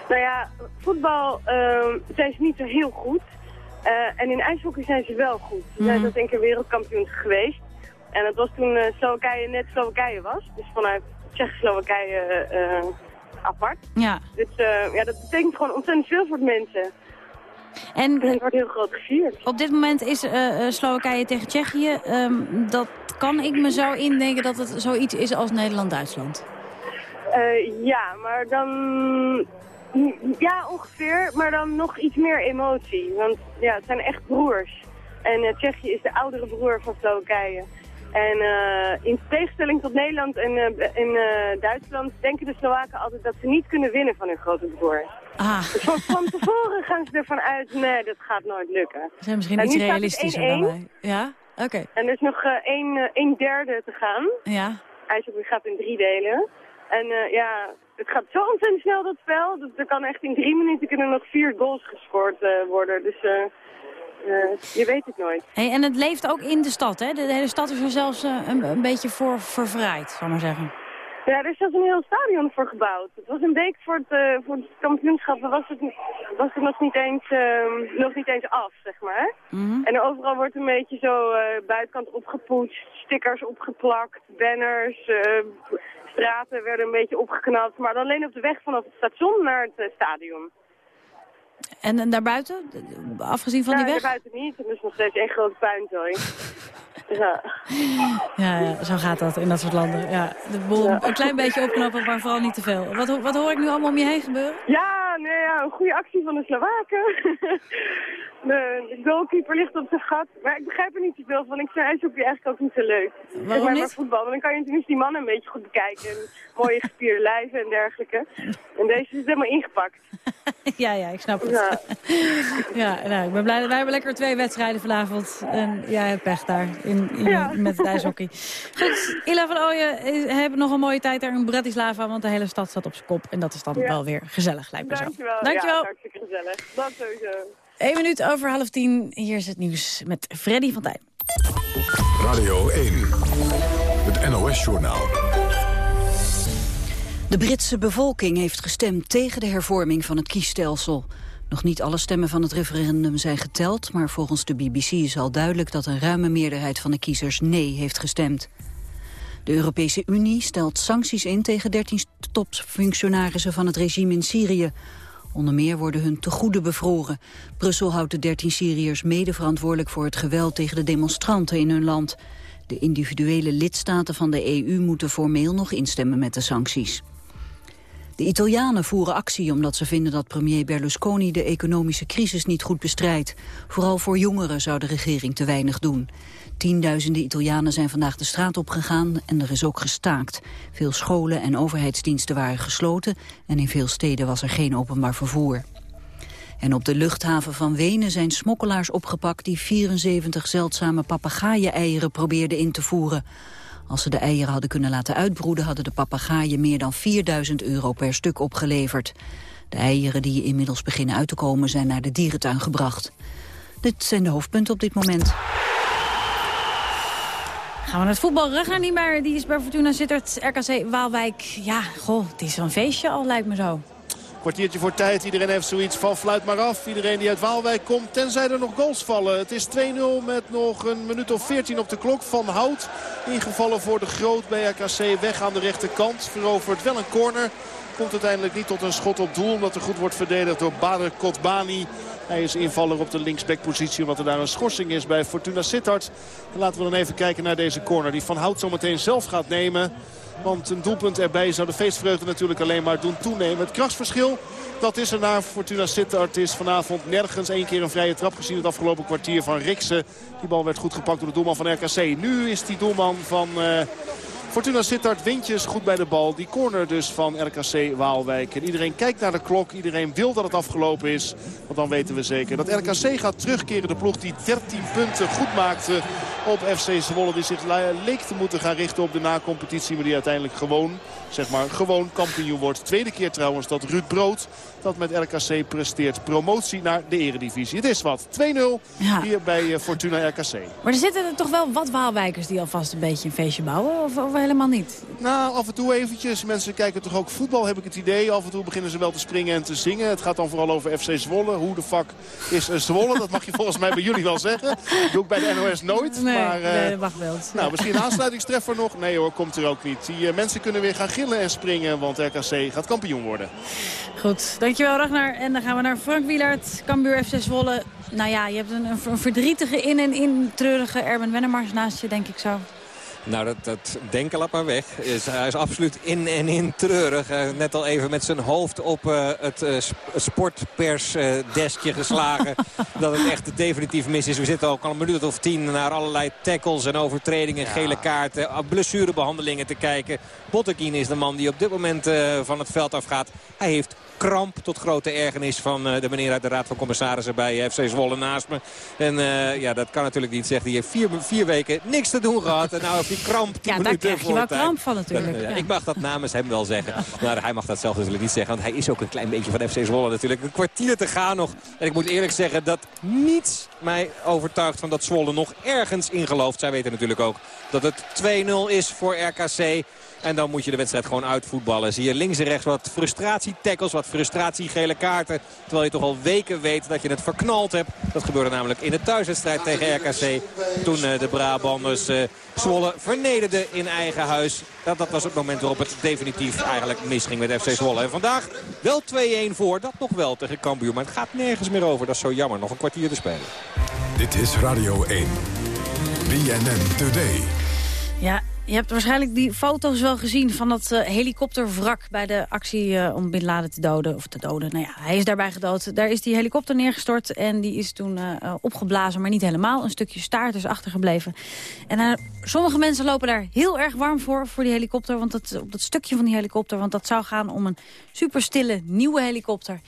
Nou ja, voetbal ehm, zijn ze niet zo heel goed. Eh, en in ijshockey zijn ze wel goed. Ze zijn Mhm. dat één keer wereldkampioen geweest. En dat was toen eh, Slowakije net Slowakije was. Dus vanuit Tsjechoslowakije eh apart. Ja. Dus ja, dat betekent gewoon ontzettend veel voor de mensen. En het wordt heel groot gevierd. Op dit moment is Slowakije tegen Tsjechië. Ehm, dat kan ik me zo indenken dat het zoiets is als Nederland-Duitsland. Ja, maar dan... Ja, ongeveer, maar dan nog iets meer emotie. Want ja, het zijn echt broers. En eh, Tsjechië is de oudere broer van Slowakije. En eh, in tegenstelling tot Nederland en in, eh, Duitsland denken de Slowaken altijd dat ze niet kunnen winnen van hun grote broer. Ah. Dus van, van tevoren gaan ze ervan uit, nee, dat gaat nooit lukken. Ze zijn misschien En iets realistischer dan 1-1. wij. Ja? Oké. En er is nog eh, één derde te gaan. Ja. IJshockey gaat in drie delen. En ja, het gaat zo ontzettend snel dat spel. Dat er kan echt in drie minuten kunnen nog vier goals gescoord eh, worden. Dus eh, je weet het nooit. Hey, en het leeft ook in de stad, hè? De, hele stad is er zelfs een, een beetje voor vervraaid, zal ik maar zeggen. Ja, er is zelfs een heel stadion voor gebouwd. Het was een week voor het, eh, voor het kampioenschap was het, was het nog, niet eens, ehm, nog niet eens af, zeg maar. Mhm. En overal wordt een beetje zo eh, buitenkant opgepoetst, stickers opgeplakt, banners, eh, straten werden een beetje opgeknapt. Maar alleen op de weg vanaf het station naar het stadion. En, en daarbuiten? Afgezien van nou, die weg? buiten niet, het is nog steeds één grote puinzooi. ja. Ja, ja, zo gaat dat in dat soort landen. Ja, de boel een klein beetje opknappen, maar vooral niet te veel. Wat, wat hoor ik nu allemaal om je heen gebeuren? Ja, nee, ja, een goede actie van de Slowaken. De goalkeeper ligt op zijn gat. Maar ik begrijp er niet zoveel van. Ik vind ijshockey eigenlijk ook niet zo leuk. Waarom Zeg maar, niet? maar voetbal. Want dan kan je tenminste die mannen een beetje goed bekijken. En mooie gespierde lijven en dergelijke. En deze is helemaal ingepakt. ja, ja, ik snap het. Ja. Ja, nou, ik ben blij dat wij hebben lekker twee wedstrijden vanavond. En jij hebt pech daar in, in- Ja. met het ijshockey. Goed, Ila van Ooyen eh, hebben nog een mooie tijd daar in Bratislava. Want de hele stad staat op zijn kop. En dat is dan Ja. wel weer gezellig, lijkt me zo. Dankjewel. Dankjewel. Ja, hartstikke gezellig. Dat sowieso. Eén minuut over half tien. Hier is het nieuws met Freddy van Tijn. Radio 1. Het NOS-journaal. De Britse bevolking heeft gestemd tegen de hervorming van het kiesstelsel. Nog niet alle stemmen van het referendum zijn geteld... maar volgens de BBC is al duidelijk dat een ruime meerderheid van de kiezers nee heeft gestemd. De Europese Unie stelt sancties in tegen 13 topfunctionarissen van het regime in Syrië. Onder meer worden hun tegoeden bevroren. Brussel houdt de 13 Syriërs mede verantwoordelijk voor het geweld tegen de demonstranten in hun land. De individuele lidstaten van de EU moeten formeel nog instemmen met de sancties. De Italianen voeren actie omdat ze vinden dat premier Berlusconi de economische crisis niet goed bestrijdt. Vooral voor jongeren zou de regering te weinig doen. Tienduizenden Italianen zijn vandaag de straat opgegaan en er is ook gestaakt. Veel scholen en overheidsdiensten waren gesloten en in veel steden was er geen openbaar vervoer. En op de luchthaven van Wenen zijn smokkelaars opgepakt die 74 zeldzame papegaaien-eieren probeerden in te voeren. Als ze de eieren hadden kunnen laten uitbroeden hadden de papegaaien meer dan 4000 euro per stuk opgeleverd. De eieren die inmiddels beginnen uit te komen zijn naar de dierentuin gebracht. Dit zijn de hoofdpunten op dit moment. Gaan we naar het voetbal. Ragnar Niemeyer, die is bij Fortuna Sittard. RKC Waalwijk. Ja, goh, het is een feestje al, lijkt me zo. Kwartiertje voor tijd. Iedereen heeft zoiets van fluit maar af. Iedereen die uit Waalwijk komt. Tenzij er nog goals vallen. Het is 2-0 met nog een minuut of 14 op de klok. Van Hout ingevallen voor de Groot bij RKC. Weg aan de rechterkant. Verovert wel een corner. Komt uiteindelijk niet tot een schot op doel. Omdat er goed wordt verdedigd door Bader Kotbani. Hij is invaller op de linksbackpositie omdat er daar een schorsing is bij Fortuna Sittard. En laten we dan even kijken naar deze corner die Van Hout zometeen zelf gaat nemen. Want een doelpunt erbij zou de feestvreugde natuurlijk alleen maar doen toenemen. Het krachtsverschil, dat is er naar Fortuna Sittard. is vanavond nergens één keer een vrije trap gezien het afgelopen kwartier van Riksen. Die bal werd goed gepakt door de doelman van RKC. Nu is die doelman van... eh, Fortuna Sittard windjes goed bij de bal. Die corner dus van RKC Waalwijk. En iedereen kijkt naar de klok. Iedereen wil dat het afgelopen is. Want dan weten we zeker dat RKC gaat terugkeren. De ploeg die 13 punten goed maakte op FC Zwolle. Die zich le- leek te moeten gaan richten op de nacompetitie. Maar die uiteindelijk gewoon, zeg maar, gewoon kampioen wordt. Tweede keer trouwens dat Ruud Brood dat met RKC presteert. Promotie naar de eredivisie. Het is wat. 2-0 hier bij eh, Fortuna RKC. Maar er zitten er toch wel wat Waalwijkers die alvast een beetje een feestje bouwen? Of, of helemaal niet? Nou, af en toe eventjes. Mensen kijken toch ook voetbal, heb ik het idee. Af en toe beginnen ze wel te springen en te zingen. Het gaat dan vooral over FC Zwolle. Hoe de fuck is eh, Zwolle? Dat mag je volgens mij bij jullie wel zeggen. Dat doe ik bij de NOS nooit. Nee, maar, nee, dat mag wel. nou, misschien een aansluitingstreffer nog? Nee hoor, komt er ook niet. Die mensen kunnen weer gaan gillen en springen, want RKC gaat kampioen worden. Goed, dankjewel Ragnar. En dan gaan we naar Frank Wielaert, Cambuur FC Zwolle. Nou ja, je hebt een, een, een verdrietige in- en in treurige Erben Wennemars naast je, denk ik zo. Nou, dat, dat denken laat maar weg. Is, hij is absoluut in en in treurig. Hij net al even met zijn hoofd op eh, het eh, sp- sportpersdeskje geslagen. dat het echt definitief mis is. We zitten ook al een minuut of tien naar allerlei tackles en overtredingen, gele kaarten, ah, blessurebehandelingen te kijken. Bottekin is de man die op dit moment eh, van het veld afgaat. Hij heeft kramp tot grote ergernis van eh, de meneer uit de Raad van Commissarissen bij FC Zwolle naast me. En eh, ja, dat kan natuurlijk niet zeggen. Die heeft vier, vier weken niks te doen gehad. En nou heeft hij kramp. Ja, daar krijg je wel kramp van natuurlijk. Ja. Ik mag dat namens hem wel zeggen. Maar hij mag dat zelf natuurlijk niet zeggen. Want hij is ook een klein beetje van FC Zwolle natuurlijk. Een kwartier te gaan nog. En ik moet eerlijk zeggen dat niets mij overtuigt van dat Zwolle nog ergens in gelooft. Zij weten natuurlijk ook dat het 2-0 is voor RKC. En dan moet je de wedstrijd gewoon uitvoetballen. Zie je links en rechts wat frustratie-tackles, wat frustratie-gele kaarten. Terwijl je toch al weken weet dat je het verknald hebt. Dat gebeurde namelijk in de thuiswedstrijd tegen RKC. Toen eh, de Brabanders eh, Zwolle vernederden in eigen huis. Dat, dat was het moment waarop het definitief eigenlijk misging met FC Zwolle. En vandaag wel 2-1 voor. Dat nog wel tegen Cambuur. Maar het gaat nergens meer over. Dat is zo jammer. Nog een kwartier te spelen. Dit is Radio 1. BNN Today. Ja, Je hebt waarschijnlijk die foto's wel gezien van dat eh, helikopterwrak... bij de actie eh, om Bin Laden te doden. Of te doden, nou ja, hij is daarbij gedood. Daar is die helikopter neergestort en die is toen eh, opgeblazen... maar niet helemaal. Een stukje staart is achtergebleven. En sommige mensen lopen daar heel erg warm voor, voor die helikopter. Want dat, op dat stukje van die helikopter. Want dat zou gaan om een superstille nieuwe helikopter.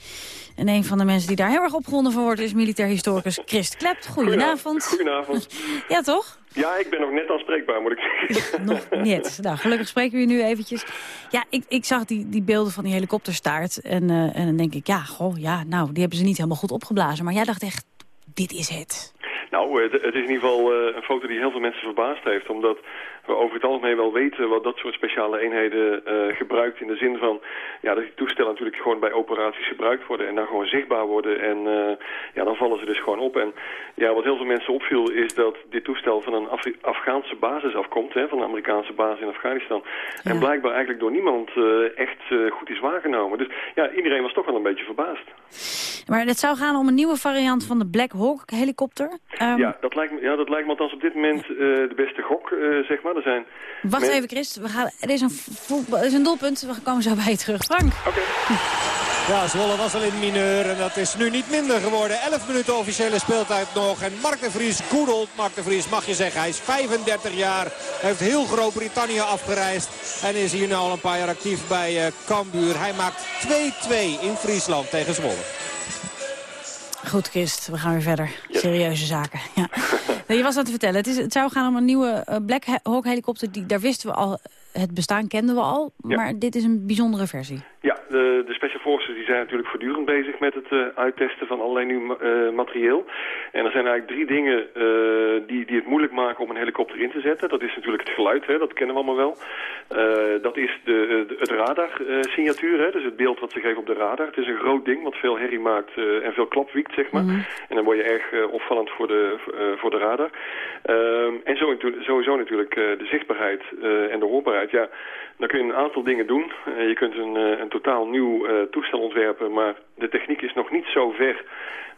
En een van de mensen die daar heel erg opgewonden van wordt... is militair historicus Christ Klept. Goedenavond. Goedenavond. ja, toch? Ja, ik ben nog net aanspreekbaar, moet ik zeggen. nog net. Nou, gelukkig spreken we je nu eventjes. Ja, ik, ik zag die, die beelden van die helikopterstaart. En, uh, en dan denk ik, ja, goh, ja, nou, die hebben ze niet helemaal goed opgeblazen. Maar jij dacht echt, dit is het. Nou, het, het is in ieder geval uh, een foto die heel veel mensen verbaasd heeft. Omdat we over het algemeen wel weten wat dat soort speciale eenheden uh, gebruikt. In de zin van ja, dat die toestellen natuurlijk gewoon bij operaties gebruikt worden. En dan gewoon zichtbaar worden. En uh, ja, dan vallen ze dus gewoon op. En ja, wat heel veel mensen opviel is dat dit toestel van een Af Afghaanse basis afkomt. Hè, van een Amerikaanse basis in Afghanistan. Ja. En blijkbaar eigenlijk door niemand uh, echt goed is waargenomen. Dus ja, iedereen was toch wel een beetje verbaasd. Maar het zou gaan om een nieuwe variant van de Black Hawk helikopter? Um... Ja, dat lijkt me, ja, dat lijkt me althans op dit moment de beste gok, zeg maar. Er zijn Wacht even, Chris. We gaan, er, is een er is een doelpunt. We komen zo bij je terug. Frank. Oké. Okay. Ja, Zwolle was al in mineur en dat is nu niet minder geworden. 11 minuten officiële speeltijd nog. En Mark de Vries, good Mark de Vries mag je zeggen. Hij is 35 jaar, heeft heel Groot-Brittannië afgereisd. En is hier nu al een paar jaar actief bij uh, Cambuur. Hij maakt 2-2 in Friesland tegen Zwolle. Goed, Kist. We gaan weer verder. Serieuze zaken. Ja. je was aan te vertellen. Het, is, het zou gaan om een nieuwe uh, Black Hawk helikopter. Die, daar wisten we al, het bestaan kenden we al. Ja. Maar dit is een bijzondere versie. Ja, de, de Special Forces die zijn natuurlijk voortdurend bezig met het uh, uittesten van allerlei nieuw uh, materieel. En er zijn eigenlijk drie dingen uh, die, die het moeilijk maken om een helikopter in te zetten. Dat is natuurlijk het geluid, hè, dat kennen we allemaal wel. dat is de, de, het radarsignatuur, dus het beeld wat ze geven op de radar. Het is een groot ding wat veel herrie maakt en veel klap wiekt, zeg maar. Mm -hmm. En dan word je erg opvallend voor de, voor de radar. Ehm, en zo, sowieso natuurlijk de zichtbaarheid en de hoorbaarheid. Ja, dan kun je een aantal dingen doen. je kunt een, een totaal nieuw uh, toestel ontwerpen, maar de techniek is nog niet zo ver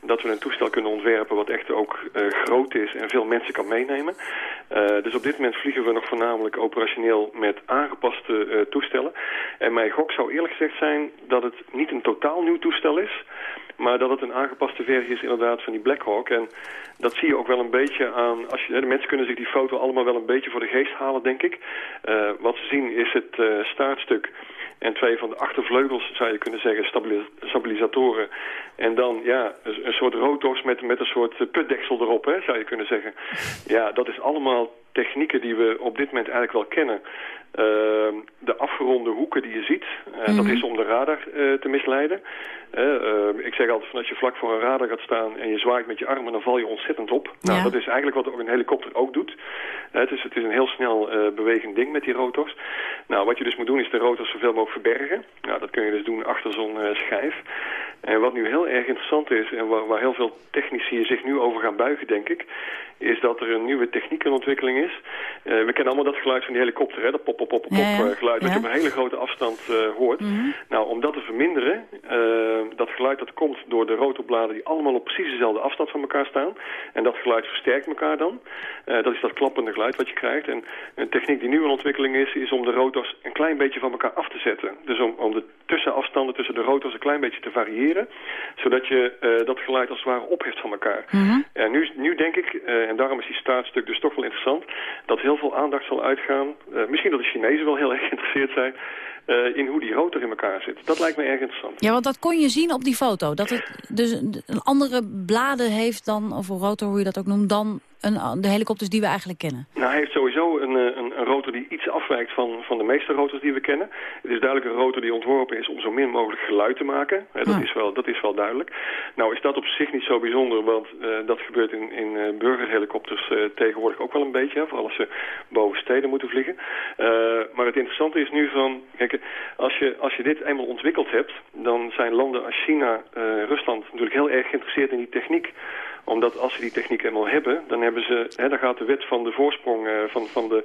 dat we een toestel kunnen ontwerpen wat echt ook uh, groot is en veel mensen kan meenemen. Uh, dus op dit moment vliegen we nog voornamelijk operationeel met aangepaste toestellen. En mijn gok zou eerlijk gezegd zijn dat het niet een totaal nieuw toestel is, maar dat het een aangepaste versie is inderdaad van die Black Hawk. En dat zie je ook wel een beetje aan... Als je, de mensen kunnen zich die foto allemaal wel een beetje voor de geest halen, denk ik. Wat ze zien is het staartstuk en twee van de achtervleugels, zou je kunnen zeggen, stabilis stabilisatoren. En dan, ja, een, soort rotors met, met een soort putdeksel erop, hè, zou je kunnen zeggen. Ja, dat is allemaal technieken die we op dit moment eigenlijk wel kennen. Uh, de afgeronde hoeken die je ziet, uh, mm -hmm. dat is om de radar uh, te misleiden. ik zeg altijd van als je vlak voor een radar gaat staan en je zwaait met je armen, dan val je ontzettend op. Ja. Nou, dat is eigenlijk wat een helikopter ook doet. het, is, het is een heel snel bewegend ding met die rotors. Nou, wat je dus moet doen is de rotors zoveel mogelijk verbergen. Nou, dat kun je dus doen achter zo'n schijf. En wat nu heel erg interessant is en waar, waar heel veel technici zich nu over gaan buigen, denk ik, is dat er een nieuwe techniek in ontwikkeling is. we kennen allemaal dat geluid van die helikopter, hè, dat pop pop pop pop ja, ja. geluid dat je op een hele grote afstand uh, hoort. Mm -hmm. Nou, om dat te verminderen, uh, dat geluid dat komt door de rotorbladen die allemaal op precies dezelfde afstand van elkaar staan. En dat geluid versterkt elkaar dan. Uh, dat is dat klappende geluid wat je krijgt. En een techniek die nu in ontwikkeling is, is om de rotors een klein beetje van elkaar af te zetten. Dus om, om de tussenafstanden tussen de rotors een klein beetje te variëren. Zodat je dat geluid als het ware opheft van elkaar. Mm -hmm. En nu, nu denk ik, en daarom is die staartstuk dus toch wel interessant, dat heel veel aandacht zal uitgaan. misschien dat de Chinezen wel heel erg geïnteresseerd zijn uh, in hoe die rotor in elkaar zit. Dat lijkt me erg interessant. Ja, want dat kon je zien op die foto. Dat het dus een andere bladen heeft dan, of een rotor hoe je dat ook noemt, dan een, de helikopters die we eigenlijk kennen? Nou, hij heeft sowieso een, een, een rotor die iets afwijkt van, van de meeste rotors die we kennen. Het is duidelijk een rotor die ontworpen is om zo min mogelijk geluid te maken. dat, ah. is wel, dat is wel duidelijk. Nou is dat op zich niet zo bijzonder, want uh, dat gebeurt in, in uh, burgerhelikopters uh, tegenwoordig ook wel een beetje. Hè, vooral als ze boven steden moeten vliegen. maar het interessante is nu van, kijk, als je, als je dit eenmaal ontwikkeld hebt, dan zijn landen als China, Rusland natuurlijk heel erg geïnteresseerd in die techniek omdat als ze die techniek eenmaal hebben, dan, hebben ze, hè, dan gaat de wet van de voorsprong, uh, van, van de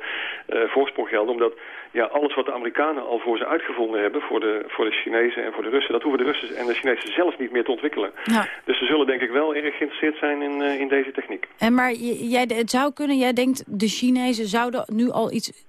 uh, voorsprong gelden. Omdat ja, alles wat de Amerikanen al voor ze uitgevonden hebben, voor de, voor de Chinezen en voor de Russen, dat hoeven de Russen en de Chinezen zelf niet meer te ontwikkelen. Ja. Dus ze zullen denk ik wel erg geïnteresseerd zijn in, uh, in deze techniek. En maar jij, het zou kunnen, jij denkt de Chinezen zouden nu al iets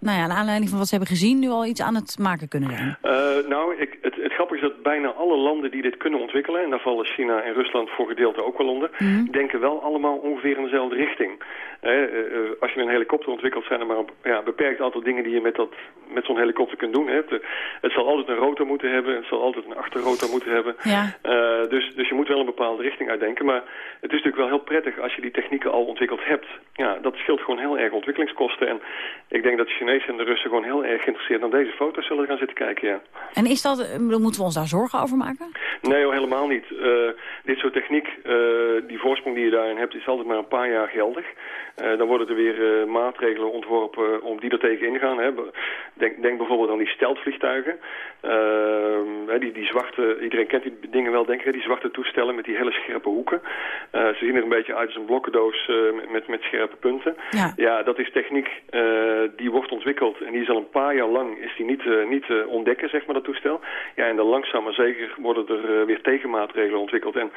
nou ja, naar aanleiding van wat ze hebben gezien... nu al iets aan het maken kunnen zijn? Eh, nou, ik, het, het grappige is dat bijna alle landen die dit kunnen ontwikkelen... en daar vallen China en Rusland voor gedeelte ook wel onder... denken wel allemaal ongeveer in dezelfde richting. Eh, eh, als je een helikopter ontwikkelt, zijn er maar een ja, beperkt aantal dingen die je met, dat, met zo'n helikopter kunt doen. Hè. Het, eh, het zal altijd een rotor moeten hebben, het zal altijd een achterrotor moeten hebben. Ja. Eh, dus, dus je moet wel een bepaalde richting uitdenken. Maar het is natuurlijk wel heel prettig als je die technieken al ontwikkeld hebt. Ja, dat scheelt gewoon heel erg ontwikkelingskosten. En ik denk dat de Chinezen en de Russen gewoon heel erg geïnteresseerd naar deze foto's zullen gaan zitten kijken, ja. En is dat, moeten we ons daar zorgen over maken? Nee, hoor, helemaal niet. Eh, dit soort techniek, eh, die voorsprong die je daarin hebt, is altijd maar een paar jaar geldig. Eh, dan worden er weer maatregelen ontworpen om die er tegen ingaan. Hè. Be- Denk, denk bijvoorbeeld aan die steltvliegtuigen. Hè, die, die zwarte, iedereen kent die dingen wel, denk ik, hè, die zwarte toestellen met die hele scherpe hoeken. Ze zien er een beetje uit als een blokkendoos met, met, scherpe punten. Ja. dat is techniek die wordt ontwikkeld en die is al een paar jaar lang is die niet, niet ontdekken, zeg maar, dat toestel. Ja, en dan langzaam maar zeker worden er eh, weer tegenmaatregelen ontwikkeld. En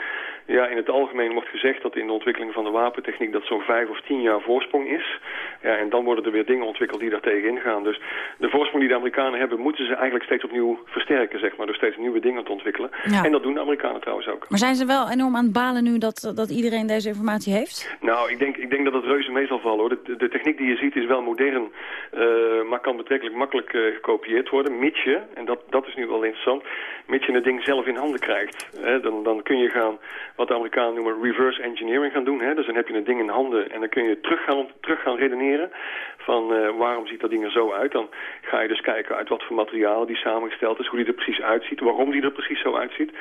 ja, in het algemeen wordt gezegd dat in de ontwikkeling van de wapentechniek dat zo'n vijf of tien jaar voorsprong is. Ja, en dan worden er weer dingen ontwikkeld die daar tegen ingaan. Dus de voorsprong die de Amerikanen hebben, moeten ze eigenlijk steeds opnieuw versterken, zeg maar. Dus steeds nieuwe dingen te ontwikkelen. Ja. En dat doen de Amerikanen trouwens ook. Maar zijn ze wel enorm aan het balen nu dat, dat iedereen deze informatie heeft? Nou, ik denk, ik denk dat het reuze mee zal vallen. Hoor. De, de techniek die je ziet is wel modern, eh, maar kan betrekkelijk makkelijk eh, gekopieerd worden. Mits je, en dat, dat is nu wel interessant, mits je het ding zelf in handen krijgt. Hè, dan, dan kun je gaan, wat de Amerikanen noemen, reverse engineering gaan doen. Hè. Dus dan heb je het ding in handen en dan kun je terug gaan, terug gaan redeneren van eh, waarom ziet dat ding er zo uit. Dan ga je dus kijken uit wat voor materiaal die samengesteld is, hoe die er precies uitziet, waarom die er precies zo uitziet.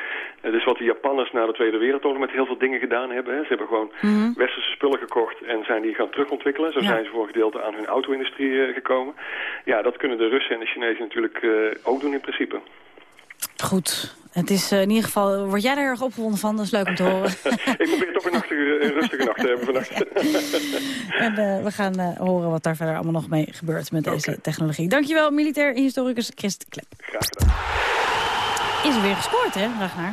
Eh, dus wat de Japanners na de Tweede Wereldoorlog met heel veel dingen gedaan hebben. Hè. Ze hebben gewoon Mhm. westerse spullen gekocht en zijn die gaan terugontwikkelen. Zo Ja. zijn ze voor een gedeelte aan hun auto-industrie eh, gekomen. Ja, dat kunnen de Russen en de Chinezen natuurlijk ook doen in principe. Goed. Het is eh, in ieder geval, word jij er erg opgewonden van? Dat is leuk om te horen. Ik probeer toch een, nachtige, een rustige nacht te hebben vannacht. en eh, we gaan eh, horen wat daar verder allemaal nog mee gebeurt met deze technologie. Dankjewel, militair historicus Christ Klep. Graag gedaan. Is er weer gescoord, hè, Ragnar?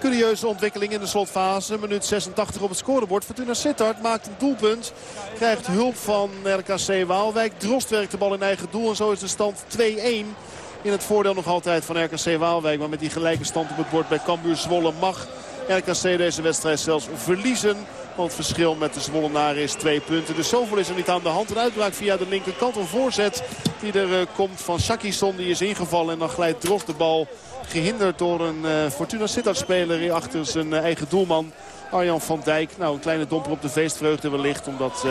Curieuze ontwikkeling in de slotfase. Minuut 86 op het scorebord. Fortuna Sittard maakt een doelpunt. Krijgt hulp van RKC Waalwijk. Drost werkt de bal in eigen doel. En zo is de stand 2-1. In het voordeel nog altijd van RKC Waalwijk. Maar met die gelijke stand op het bord bij Cambuur Zwolle mag RKC deze wedstrijd zelfs verliezen. Want het verschil met de Zwollenaren is twee punten. Dus zoveel is er niet aan de hand. Een uitbraak via de linkerkant. Een voorzet die er eh, komt van Shakison. Die is ingevallen en dan glijdt Drost de bal gehinderd door een eh, Fortuna Sittard-speler achter zijn eh, eigen doelman. Arjan van Dijk. Nou, een kleine domper op de feestvreugde wellicht. Omdat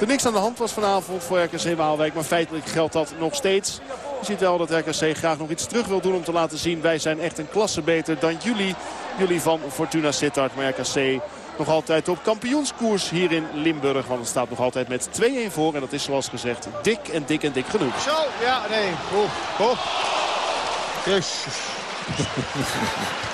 er niks aan de hand was vanavond voor RKC Waalwijk. Maar feitelijk geldt dat nog steeds. Je ziet wel dat RKC graag nog iets terug wil doen om te laten zien... wij zijn echt een klasse beter dan jullie. Jullie van Fortuna Sittard. Maar RKC nog altijd op kampioenskoers hier in Limburg. Want het staat nog altijd met 2-1 voor. En dat is zoals gezegd dik en dik en dik genoeg. Zo, ja, nee. Oeh, oeh. Jezus.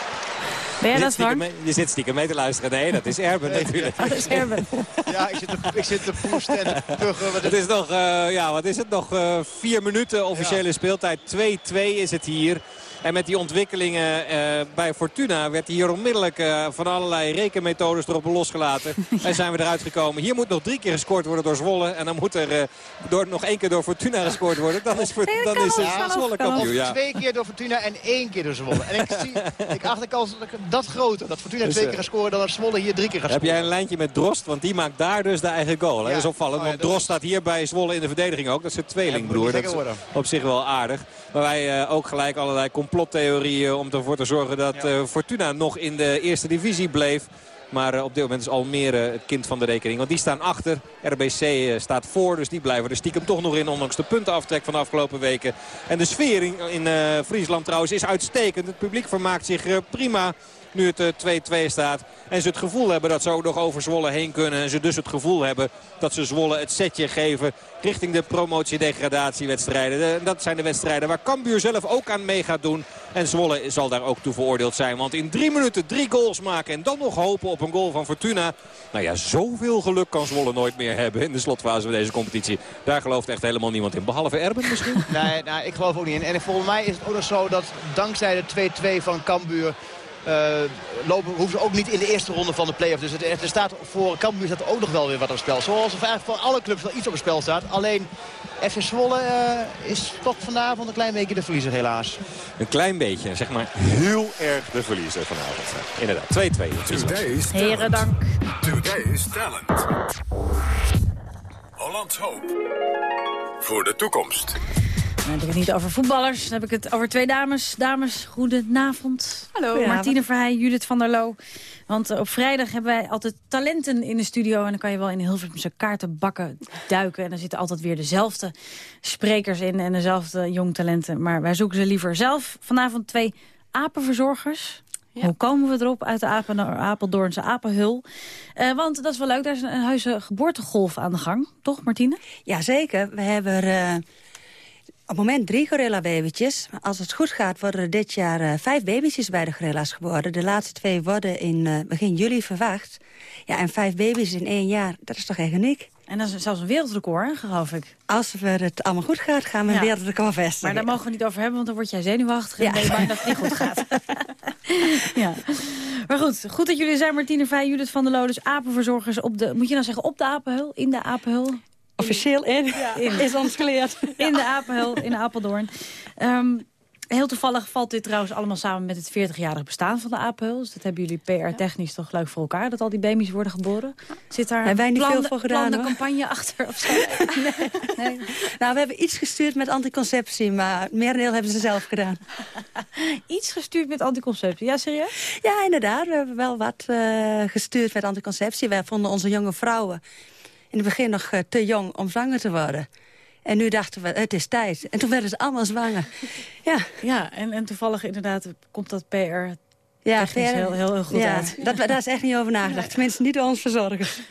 Ben jij dat, zit stiekem Frank? mee- Je zit stiekem mee te luisteren. Nee, dat is Erben natuurlijk. Oh, dat is Erben. Ja, ik zit te, ik zit te poesten en te puggen. Wat Het is nog, eh, ja, wat is het? Nog eh, vier minuten officiële speeltijd. 2-2 is het hier. En met die ontwikkelingen eh, bij Fortuna werd hier onmiddellijk eh, van allerlei rekenmethodes erop losgelaten. En zijn we eruit gekomen. Hier moet nog drie keer gescoord worden door Zwolle. En dan moet er eh, door, nog één keer door Fortuna gescoord worden. Dan is, Fort- dan is Zwolle kampioen. Ja. twee keer door Fortuna en één keer door Zwolle. En ik, zie, ik acht de kans dat ik dat groter. Dat Fortuna Dus, twee keer gaat scoren dan dat Zwolle hier drie keer gaat Heb jij een lijntje met Drost? Want die maakt daar dus de eigen goal. hè? Dat is opvallend. Oh ja, want Drost staat hier bij Zwolle in de verdediging ook. Dat is een tweelingbroer. Ja, Dat is op zich wel aardig. Maar wij eh, ook gelijk allerlei complottheorieën om ervoor te zorgen dat eh, Fortuna nog in de eerste divisie bleef. Maar eh, op dit moment is Almere het kind van de rekening. Want die staan achter. RBC staat voor. Dus die blijven er stiekem toch nog in. Ondanks de puntenaftrek van de afgelopen weken. En de sfeer in, in Friesland trouwens is uitstekend. Het publiek vermaakt zich prima. Nu het eh, 2-2 staat. En ze het gevoel hebben dat ze ook nog over Zwolle heen kunnen. En ze dus het gevoel hebben dat ze Zwolle het setje geven richting de promotie-degradatiewedstrijden. De- Dat zijn de wedstrijden waar Cambuur zelf ook aan mee gaat doen. En Zwolle zal daar ook toe veroordeeld zijn. Want in drie minuten drie goals maken en dan nog hopen op een goal van Fortuna. Nou ja, zoveel geluk kan Zwolle nooit meer hebben in de slotfase van deze competitie. Daar gelooft echt helemaal niemand in. Behalve Erben misschien. Nee, nou, ik geloof ook niet in. En volgens mij is het ook nog zo dat dankzij de 2-2 van Cambuur... eh, lopen, hoeven ze ook niet in de eerste ronde van de play-off. Dus het, er staat voor Cambuur staat er ook nog wel weer wat op spel. Zoals er eigenlijk voor alle clubs wel iets op het spel staat. Alleen FC Zwolle eh, is toch vanavond een klein beetje de verliezer helaas. Een klein beetje, zeg maar heel erg de verliezer vanavond. Inderdaad, 2-2. Today's Heren, dank. Today's Talent. Hollands Hoop. Voor de toekomst. Dan heb ik het niet over voetballers, dan heb ik het over twee dames. Dames, goedenavond. Hallo. Martine Verheij, Judith van der Loo. Want eh, op vrijdag hebben wij altijd talenten in de studio... en dan kan je wel in Hilversumse kaartenbakken duiken... en er zitten altijd weer dezelfde sprekers in en dezelfde jong talenten. Maar wij zoeken ze liever zelf. Vanavond twee apenverzorgers... Hoe komen we erop uit de Apen, Apeldoornse apenhul? Eh, want dat is wel leuk, daar is een, een heuse geboortegolf aan de gang. Toch, Martine? Jazeker. We hebben eh, het moment drie gorilla-babytjes. Als het goed gaat worden er dit jaar eh, vijf babytjes bij de gorilla's geboren. De laatste twee worden in eh, begin juli verwacht. Ja, en vijf baby's in één jaar, dat is toch echt uniek? En dat is zelfs een wereldrecord, geloof ik. Als we het allemaal goed gaat, gaan we een Ja. wereldrecord vestigen. Maar daar mogen we niet over hebben, want dan word jij zenuwachtig en Ja. ben je bang dat het niet goed gaat. ja. Maar goed, goed dat jullie zijn, Martine Vrij, Judith van der Loo. Dus apenverzorgers op de, moet je nou zeggen op de apenhul? In de apenhul? Officieel in, In. is ons geleerd. In de apenhul, in Apeldoorn. Ehm, heel toevallig valt dit trouwens allemaal samen met het 40-jarig bestaan van de apenhul. Dus dat hebben jullie PR-technisch toch leuk voor elkaar, dat al die baby's worden geboren. Zit daar Hebben wij niet een veel voor gedaan, hoor. campagne achter of zo? nee. Nou, we hebben iets gestuurd met anticonceptie, maar het merendeel hebben ze zelf gedaan. Iets gestuurd met anticonceptie, ja serieus? Ja, inderdaad. We hebben wel wat eh, gestuurd met anticonceptie. Wij vonden onze jonge vrouwen in het begin nog eh, te jong om zwanger te worden. En nu dachten we, het is tijd. En toen werden ze allemaal zwanger. Ja, Ja, en, en toevallig inderdaad komt dat PR ja technisch heel, heel, heel goed ja, uit. Dat, daar is echt niet over nagedacht. Tenminste, niet door ons verzorgers.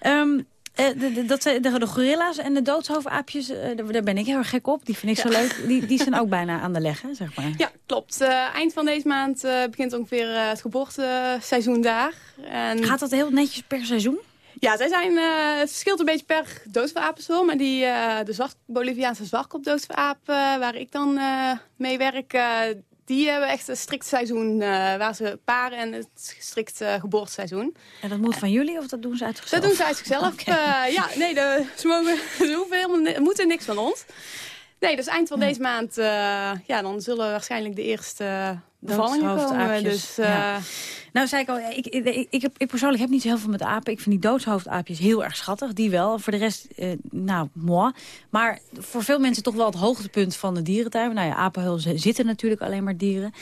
Ehm, eh, de, de- dat zijn de, de gorilla's en de doodshoofdaapjes, eh, daar, ben ik heel erg gek op. Die vind ik zo leuk. Die, die zijn ook bijna aan de leg, hè, zeg maar. Ja, Klopt. Eh, eind van deze maand eh, begint ongeveer het geboorteseizoen daar. En... Gaat dat heel netjes per seizoen? Ja, zij zijn, eh, het verschilt een beetje per doodsaapensel. Maar die, eh, de zwart, Boliviaanse zwartkopdoodsaap, eh waar ik dan mee werk... die hebben echt een strikt seizoen waar ze paren en het strikt geboorteseizoen. En dat moet van jullie of dat doen ze uit zichzelf? Dat doen ze uit zichzelf. Ja, nee, de, ze, mogen, ze hoeven helemaal, ni- moeten niks van ons. Nee, dus eind van deze maand, ja, dan zullen waarschijnlijk de eerste bevallingen komen. Dus, ja. Nou, zei ik al, ik, ik, ik, heb, ik persoonlijk heb niet zo heel veel met apen. Ik vind die doodshoofdaapjes heel erg schattig. Die wel. Voor de rest, eh, nou, moi. Maar voor veel mensen toch wel het hoogtepunt van de dierentuin. Nou ja, apenhul zitten natuurlijk alleen maar dieren.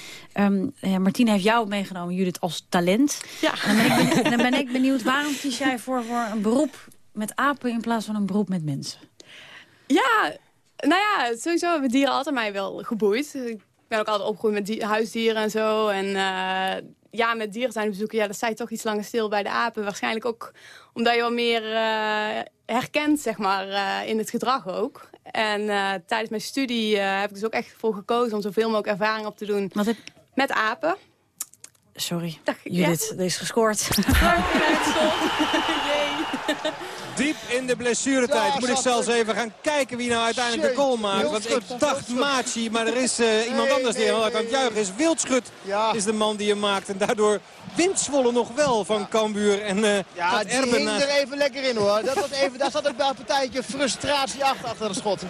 Ja, Martine heeft jou meegenomen, Judith, als talent. Ja. Dan, ben ik, benieuwd- dan ben ik benieuwd, waarom kies jij voor, voor een beroep met apen in plaats van een beroep met mensen? Ja, nou ja, sowieso hebben dieren altijd mij wel geboeid. Ik ben ook altijd opgegroeid met die- huisdieren en zo. En eh, ja, met dierentuin bezoeken, ja, sta je toch iets langer stil bij de apen. Waarschijnlijk ook omdat je wel meer eh, herkent, zeg maar, eh, in het gedrag ook. En tijdens mijn studie heb ik dus ook echt voor gekozen om zoveel mogelijk ervaring op te doen met apen. Sorry, ja. Judith, er is gescoord. Diep in de blessuretijd Ja, moet ik zelfs even gaan kijken wie nou uiteindelijk de goal maakt. Want ik dacht Maatje, maar er is eh, iemand Nee, anders die heel hard aan het juichen is. Wildschut is de man die hem maakt. En daardoor wint Zwolle nog wel van Cambuur. En eh Ja, die Erben hing er even lekker in hoor. Dat was even, daar zat een partijtje frustratie achter, achter de schot.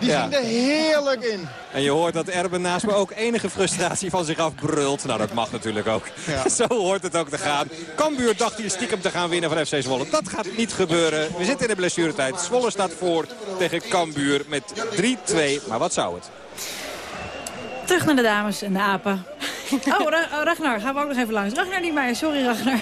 Die Ja. ging er heerlijk in. En je hoort dat Erben naast me ook enige frustratie van zich afbrult. Nou, dat mag natuurlijk ook. Zo hoort het ook te gaan. Cambuur dacht hier stiekem te gaan winnen van FC Zwolle. Dat gaat niet gebeuren. We zitten in de blessuretijd. Zwolle staat voor tegen Cambuur met 3-2. Maar wat zou het? Terug naar de dames en de apen. Oh, oh, Ragnar, gaan we ook nog even langs. Ragnar niet meer, sorry Ragnar.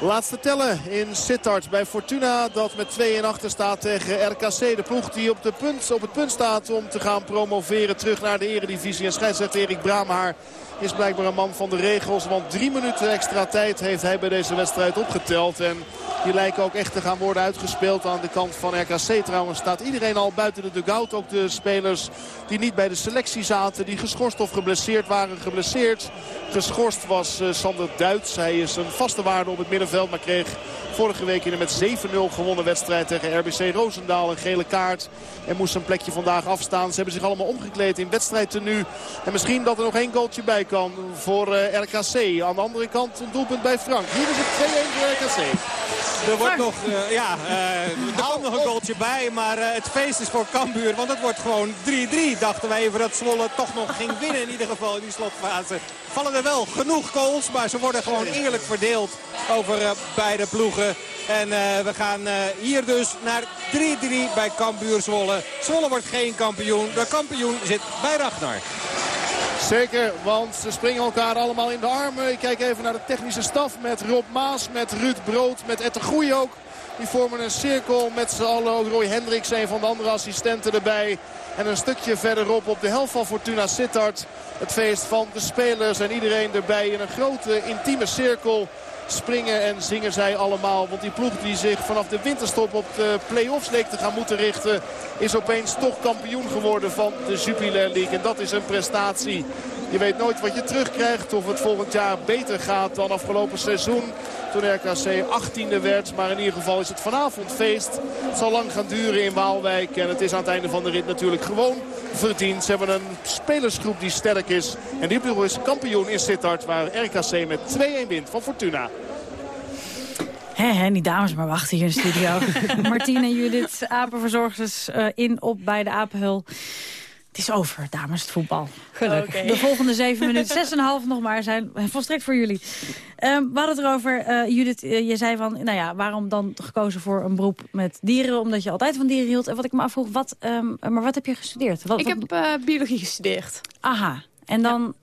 Laatste tellen in Sittard bij Fortuna dat met 2 in achter staat tegen RKC. De ploeg die op, de punt, op het punt staat om te gaan promoveren terug naar de eredivisie. En scheidsrechter Erik Braamhaar is blijkbaar een man van de regels. Want drie minuten extra tijd heeft hij bij deze wedstrijd opgeteld. En die lijken ook echt te gaan worden uitgespeeld. Aan de kant van RKC trouwens staat iedereen al buiten de dugout. Ook de spelers die niet bij de selectie zaten. Die geschorst of geblesseerd waren. Geblesseerd. Geschorst was eh, Sander Duits. Hij is een vaste waarde op het middenveld. Maar kreeg Vorige week in een met 7-0 gewonnen wedstrijd tegen RBC Roosendaal. Een gele kaart. En moest een plekje vandaag afstaan. Ze hebben zich allemaal omgekleed in wedstrijdtenu. En misschien dat er nog één goaltje bij kan voor eh, RKC. Aan de andere kant een doelpunt bij Frank. Hier is het 2-1 voor RKC. Er wordt nog, eh, ja, eh, er komt nog een goaltje bij, maar het feest is voor Cambuur. Want het wordt gewoon 3-3. Dachten wij even dat Zwolle toch nog ging winnen in ieder geval in die slotfase. Vallen er wel genoeg goals, maar ze worden gewoon eerlijk verdeeld over beide ploegen. En eh, we gaan eh, hier dus naar 3-3 bij Cambuur Zwolle. Zwolle wordt geen kampioen. De kampioen zit bij Ragnar. Zeker, want ze springen elkaar allemaal in de armen. Ik kijk even naar de technische staf met Rob Maas, met Ruud Brood, met Ette Groei ook. Die vormen een cirkel met z'n allen. Roy Hendricks, een van de andere assistenten erbij. En een stukje verderop op de helft van Fortuna Sittard. Het feest van de spelers en iedereen erbij in een grote intieme cirkel springen en zingen zij allemaal. Want die ploeg die zich vanaf de winterstop op de play-offs leek te gaan moeten richten... is opeens toch kampioen geworden van de Jupiler League. En dat is een prestatie. Je weet nooit wat je terugkrijgt. Of het volgend jaar beter gaat dan afgelopen seizoen. Toen RKC 18e werd. Maar in ieder geval is het vanavond feest. Het zal lang gaan duren in Waalwijk. En het is aan het einde van de rit natuurlijk gewoon verdiend. Ze hebben een spelersgroep die sterk is. En die ploeg is kampioen in Sittard. Waar RKC met 2-1 wint van Fortuna. Hè, hè, die dames maar wachten hier in de studio. Martine en Judith, apenverzorgers eh, in op bij de apenhul. Het is over, dames, het voetbal. Gelukkig. De volgende zeven minuten, zes en een half nog maar, zijn volstrekt voor jullie. Ehm, we hadden het erover, eh, Judith, eh, je zei van, nou ja, waarom dan gekozen voor een beroep met dieren? Omdat je altijd van dieren hield. En wat ik me afvroeg, wat, ehm, maar wat heb je gestudeerd? Wat, Ik wat- heb eh, biologie gestudeerd. Aha, en dan,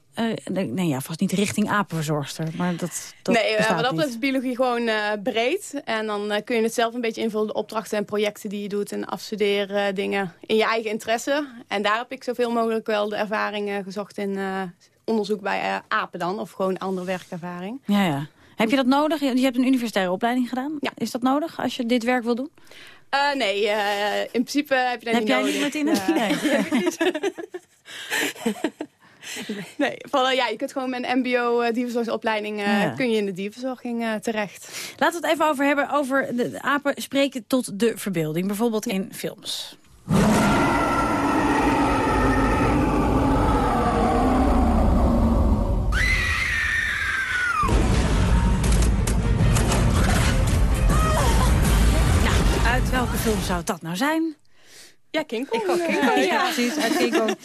nee, nee, ja, vast niet richting apenverzorgster, maar dat, dat nee, eh, wat dat betreft is biologie gewoon eh, breed. En dan kun je het zelf een beetje invullen, de opdrachten en projecten die je doet. En afstuderen dingen in je eigen interesse. En daar heb ik zoveel mogelijk wel de ervaring eh, gezocht in onderzoek bij apen dan. Of gewoon andere werkervaring. Ja, ja. Heb je dat nodig? Je hebt een universitaire opleiding gedaan. Ja. Is dat nodig als je dit werk wil doen? Nee, in principe heb je dat Heb niet jij nodig. niet, Martine? Eh, Nee. nee, van, eh, ja, je kunt gewoon met een mbo eh, eh, Ja. kun je in de dierverzorging terecht. Laten we het even over hebben over de, de apen spreken tot de verbeelding. Bijvoorbeeld in films. Uit welke film zou dat nou zijn? Ja, King Kong. Ik ook King Kong, ja. precies, uit King Kong.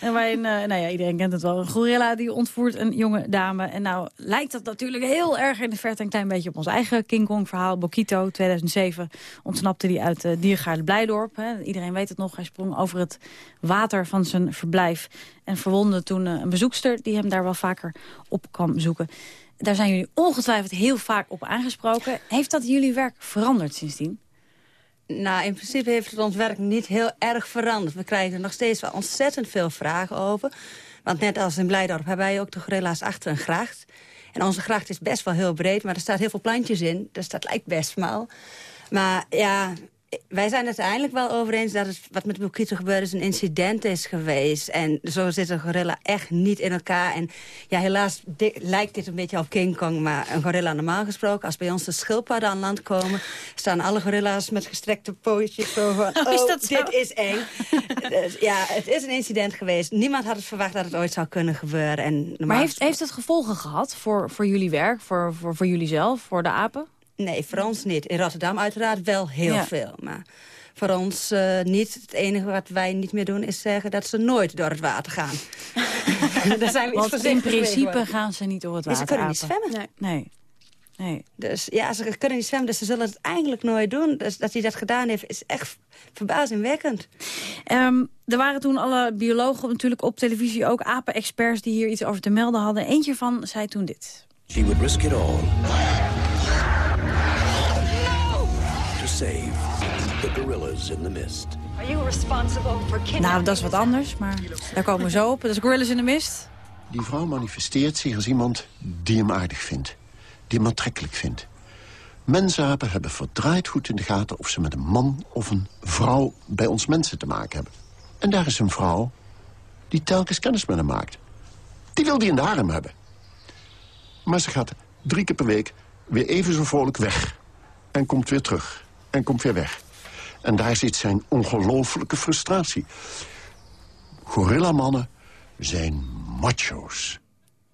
En waarin, eh, nou ja, iedereen kent het wel, een gorilla die ontvoert een jonge dame. En nou lijkt dat natuurlijk heel erg in de verte een klein beetje op ons eigen King Kong verhaal. Bokito, 2007, ontsnapte die uit uh, Diergaarde Blijdorp. Hè. Iedereen weet het nog, hij sprong over het water van zijn verblijf. En verwondde toen eh, een bezoekster die hem daar wel vaker op kwam zoeken. Daar zijn jullie ongetwijfeld heel vaak op aangesproken. Heeft dat jullie werk veranderd sindsdien? Nou, in principe heeft het ons werk niet heel erg veranderd. We krijgen er nog steeds wel ontzettend veel vragen over. Want net als in Blijdorp hebben wij ook de gorilla's achter een gracht. En onze gracht is best wel heel breed, maar er staat heel veel plantjes in. Dus dat lijkt best smal. Maar ja, wij zijn het uiteindelijk wel over eens dat het wat met Bukito gebeurd is een incident is geweest. En zo zit een gorilla echt niet in elkaar. En ja, helaas di- lijkt dit een beetje op King Kong, maar een gorilla normaal gesproken. Als bij ons de schildpadden aan land komen, staan alle gorilla's met gestrekte pootjes zo van, Oh, is oh, dat zo? dit is eng. Dus ja, het is een incident geweest. Niemand had het verwacht dat het ooit zou kunnen gebeuren. En Maar heeft, heeft het gevolgen gehad voor, voor jullie werk, voor, voor, voor jullie zelf, voor de apen? Nee, voor ons niet. In Rotterdam uiteraard wel heel Ja. veel. Maar voor ons eh, niet. Het enige wat wij niet meer doen is zeggen dat ze nooit door het water gaan. Daar zijn we iets Want in principe gaan ze niet door het En water. ze kunnen niet zwemmen. Nee. nee. Dus ja, ze kunnen niet zwemmen, dus ze zullen het eigenlijk nooit doen. Dus dat hij dat gedaan heeft, is echt verbazingwekkend. Ehm, er waren toen alle biologen natuurlijk op televisie, ook apen-experts die hier iets over te melden hadden. Eentje van zei toen dit. She would risk it all gorillas in the mist. Are you responsible for Nou, dat is wat anders, maar daar komen we zo op. Dat is Gorillas in the Mist. Die vrouw manifesteert zich als iemand die hem aardig vindt. Die hem aantrekkelijk vindt. Mensapen hebben verdraaid goed in de gaten... of ze met een man of een vrouw bij ons mensen te maken hebben. En daar is een vrouw die telkens kennis met hem maakt. Die wil die in de harem hebben. Maar ze gaat drie keer per week weer even zo vrolijk weg. en komt weer terug. En komt weer weg. En daar zit zijn ongelofelijke frustratie. Gorillamannen zijn macho's.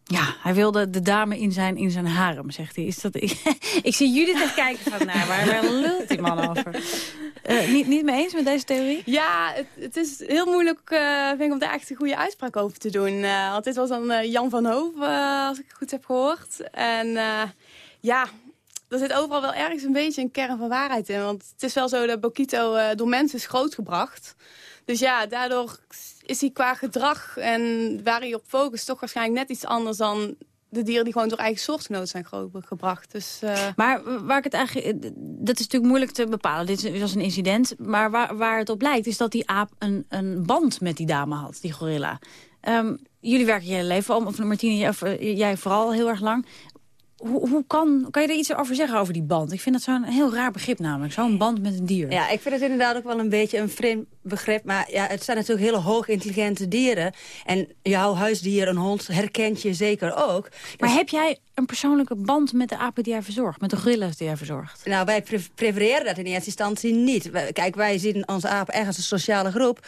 Ja, hij wilde de dame in zijn, in zijn harem, zegt hij. Is dat, ik zie Judith echt kijken van, nou, waar, waar lult die man over? Uh, niet, niet mee eens met deze theorie? Ja, het, het is heel moeilijk uh, vind ik, om daar echt een goede uitspraak over te doen. Uh, want dit was dan Jan van Hoof, als ik het goed heb gehoord. En ja, er zit overal wel ergens een beetje een kern van waarheid in. Want het is wel zo dat Bokito door mensen is grootgebracht. Dus ja, daardoor is hij qua gedrag en waar hij op focust... toch waarschijnlijk net iets anders dan de dieren die gewoon door eigen soortgenoten zijn grootgebracht. Dus, uh... Maar waar ik het eigenlijk, dat is natuurlijk moeilijk te bepalen. Dit was een incident. Maar waar, waar het op lijkt is dat die aap een, een band met die dame had, die gorilla. Um, jullie werken je hele leven om, of Martine, jij vooral heel erg lang hoe, hoe kan, kan je er iets over zeggen over die band? Ik vind dat zo'n heel raar begrip namelijk. Zo'n band met een dier. Ja, ik vind het inderdaad ook wel een beetje een vreemd begrip. Maar ja, het zijn natuurlijk hele hoog intelligente dieren. En jouw huisdier, een hond, herkent je zeker ook. Maar dus heb jij een persoonlijke band met de apen die jij verzorgt? Met de gorillas die jij verzorgt? Nou, wij prefereren dat in eerste instantie niet. Kijk, wij zien onze apen echt als een sociale groep.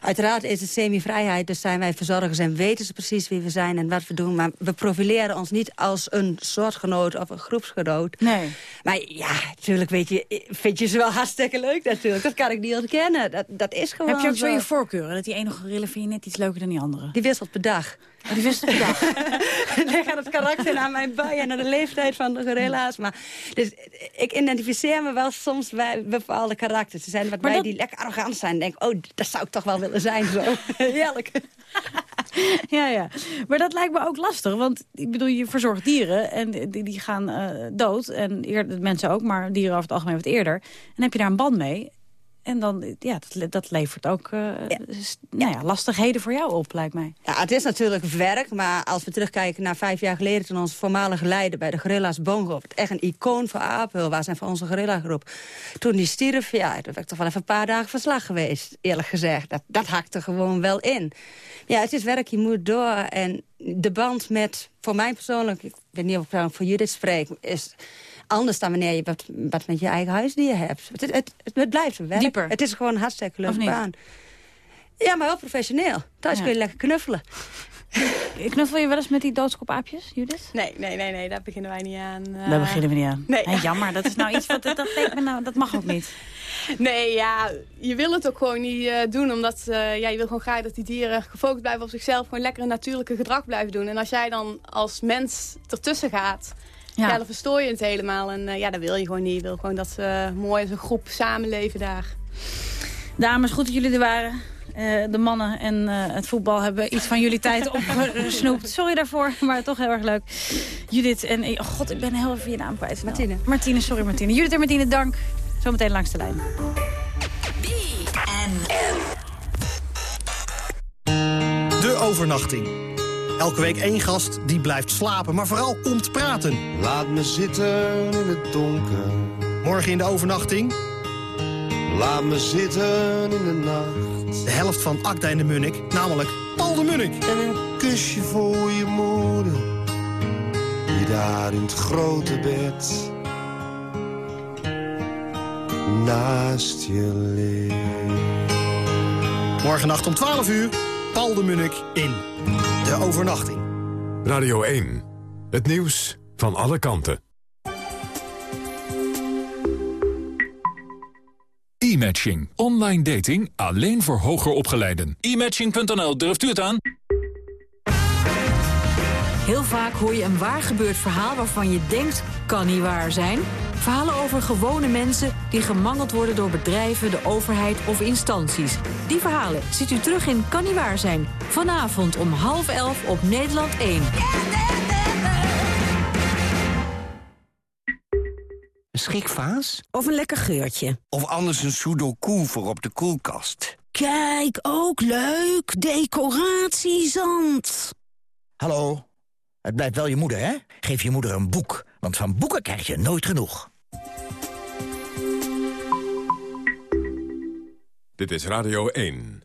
Uiteraard is het semi-vrijheid, dus zijn wij verzorgers... en weten ze precies wie we zijn en wat we doen. Maar we profileren ons niet als een soortgenoot of een groepsgenoot. Nee. Maar ja, natuurlijk weet je, vind je ze wel hartstikke leuk natuurlijk. Dat kan ik niet ontkennen. Dat, dat is gewoon Heb je ook zo, je voorkeuren? Dat die ene gorilla vind je net iets leuker dan die andere? Die wisselt per dag. Oh, die wisselt per dag? Leg aan het karakter aan mijn bij en aan de leeftijd van de gorilla's. Maar, dus ik identificeer me wel soms bij bepaalde karakters. Er zijn wat bij die lekker arrogant zijn. En denk, oh, dat zou ik toch wel willen zijn zo. Heerlijk. ja, ja. Maar dat lijkt me ook lastig. Want ik bedoel, je verzorgt dieren en die, die gaan uh, dood. En eerder, mensen ook, maar dieren over het algemeen wat eerder. En heb je daar een band mee. En dan, ja, dat, dat levert ook uh, ja. Nou ja, lastigheden voor jou op, lijkt mij. Ja, het is natuurlijk werk, maar als we terugkijken naar vijf jaar geleden... toen onze voormalige leider bij de Gorilla's Bongo... echt een icoon voor Apel was en voor onze gorillagroep. Toen die stierf, ja, toen ben ik toch wel even een paar dagen verslag geweest, eerlijk gezegd. Dat, dat hakte gewoon wel in. Ja, het is werk, je moet door. En de band met, voor mij persoonlijk... ik weet niet of ik voor Judith spreek... is anders dan wanneer je wat, wat met je eigen huisdier hebt. Het, het, het, blijft een werk. Dieper. Het is gewoon een hartstikke leuke baan. Ja, maar wel professioneel. Thuis ja. kun je lekker knuffelen. Knuffel je wel eens met die doodskopaapjes, Judith? Nee, nee, nee, nee, daar beginnen wij niet aan. Uh... Daar beginnen we niet aan. Nee. Hey, jammer, dat is nou iets wat dat, dat, nou, dat mag ook niet. Nee, ja, je wil het ook gewoon niet uh, doen. Omdat uh, ja, je wil gewoon graag dat die dieren gefocust blijven op zichzelf. Gewoon lekker een natuurlijke gedrag blijven doen. En als jij dan als mens ertussen gaat... Ja. ja, dan verstoor je het helemaal. En uh, ja, dat wil je gewoon niet. Je wil gewoon dat ze mooi als een groep samenleven daar. Dames, goed dat jullie er waren. Uh, de mannen en uh, het voetbal hebben iets van jullie tijd opgesnoept. Sorry daarvoor, maar toch heel erg leuk. Judith en... Oh god, ik ben heel even je naam kwijt. Martine. Martine, sorry Martine. Judith en Martine, dank. Zometeen langs de lijn. De overnachting. Elke week één gast die blijft slapen, maar vooral komt praten. Laat me zitten in het donker. Morgen in de overnachting. Laat me zitten in de nacht. De helft van Akda en de Munnik, namelijk Paul de Munnik. En een kusje voor je moeder. Die daar in het grote bed naast je ligt. Morgennacht om 12 uur, Paul de Munnik in De Overnachting. Radio 1, het nieuws van alle kanten. E-matching. Online dating alleen voor hoger opgeleiden. E-matching.nl, durft u het aan? Heel vaak hoor je een waar gebeurd verhaal waarvan je denkt, kan niet waar zijn. Verhalen over gewone mensen die gemangeld worden door bedrijven, de overheid of instanties. Die verhalen ziet u terug in Kan niet waar zijn. Vanavond om half elf op Nederland 1. Een schrikvaas? Of een lekker geurtje. Of anders een sudoku voor op de koelkast. Kijk, ook leuk. Decoratiezand. Hallo? Het blijft wel je moeder, hè? Geef je moeder een boek, want van boeken krijg je nooit genoeg. Dit is Radio 1.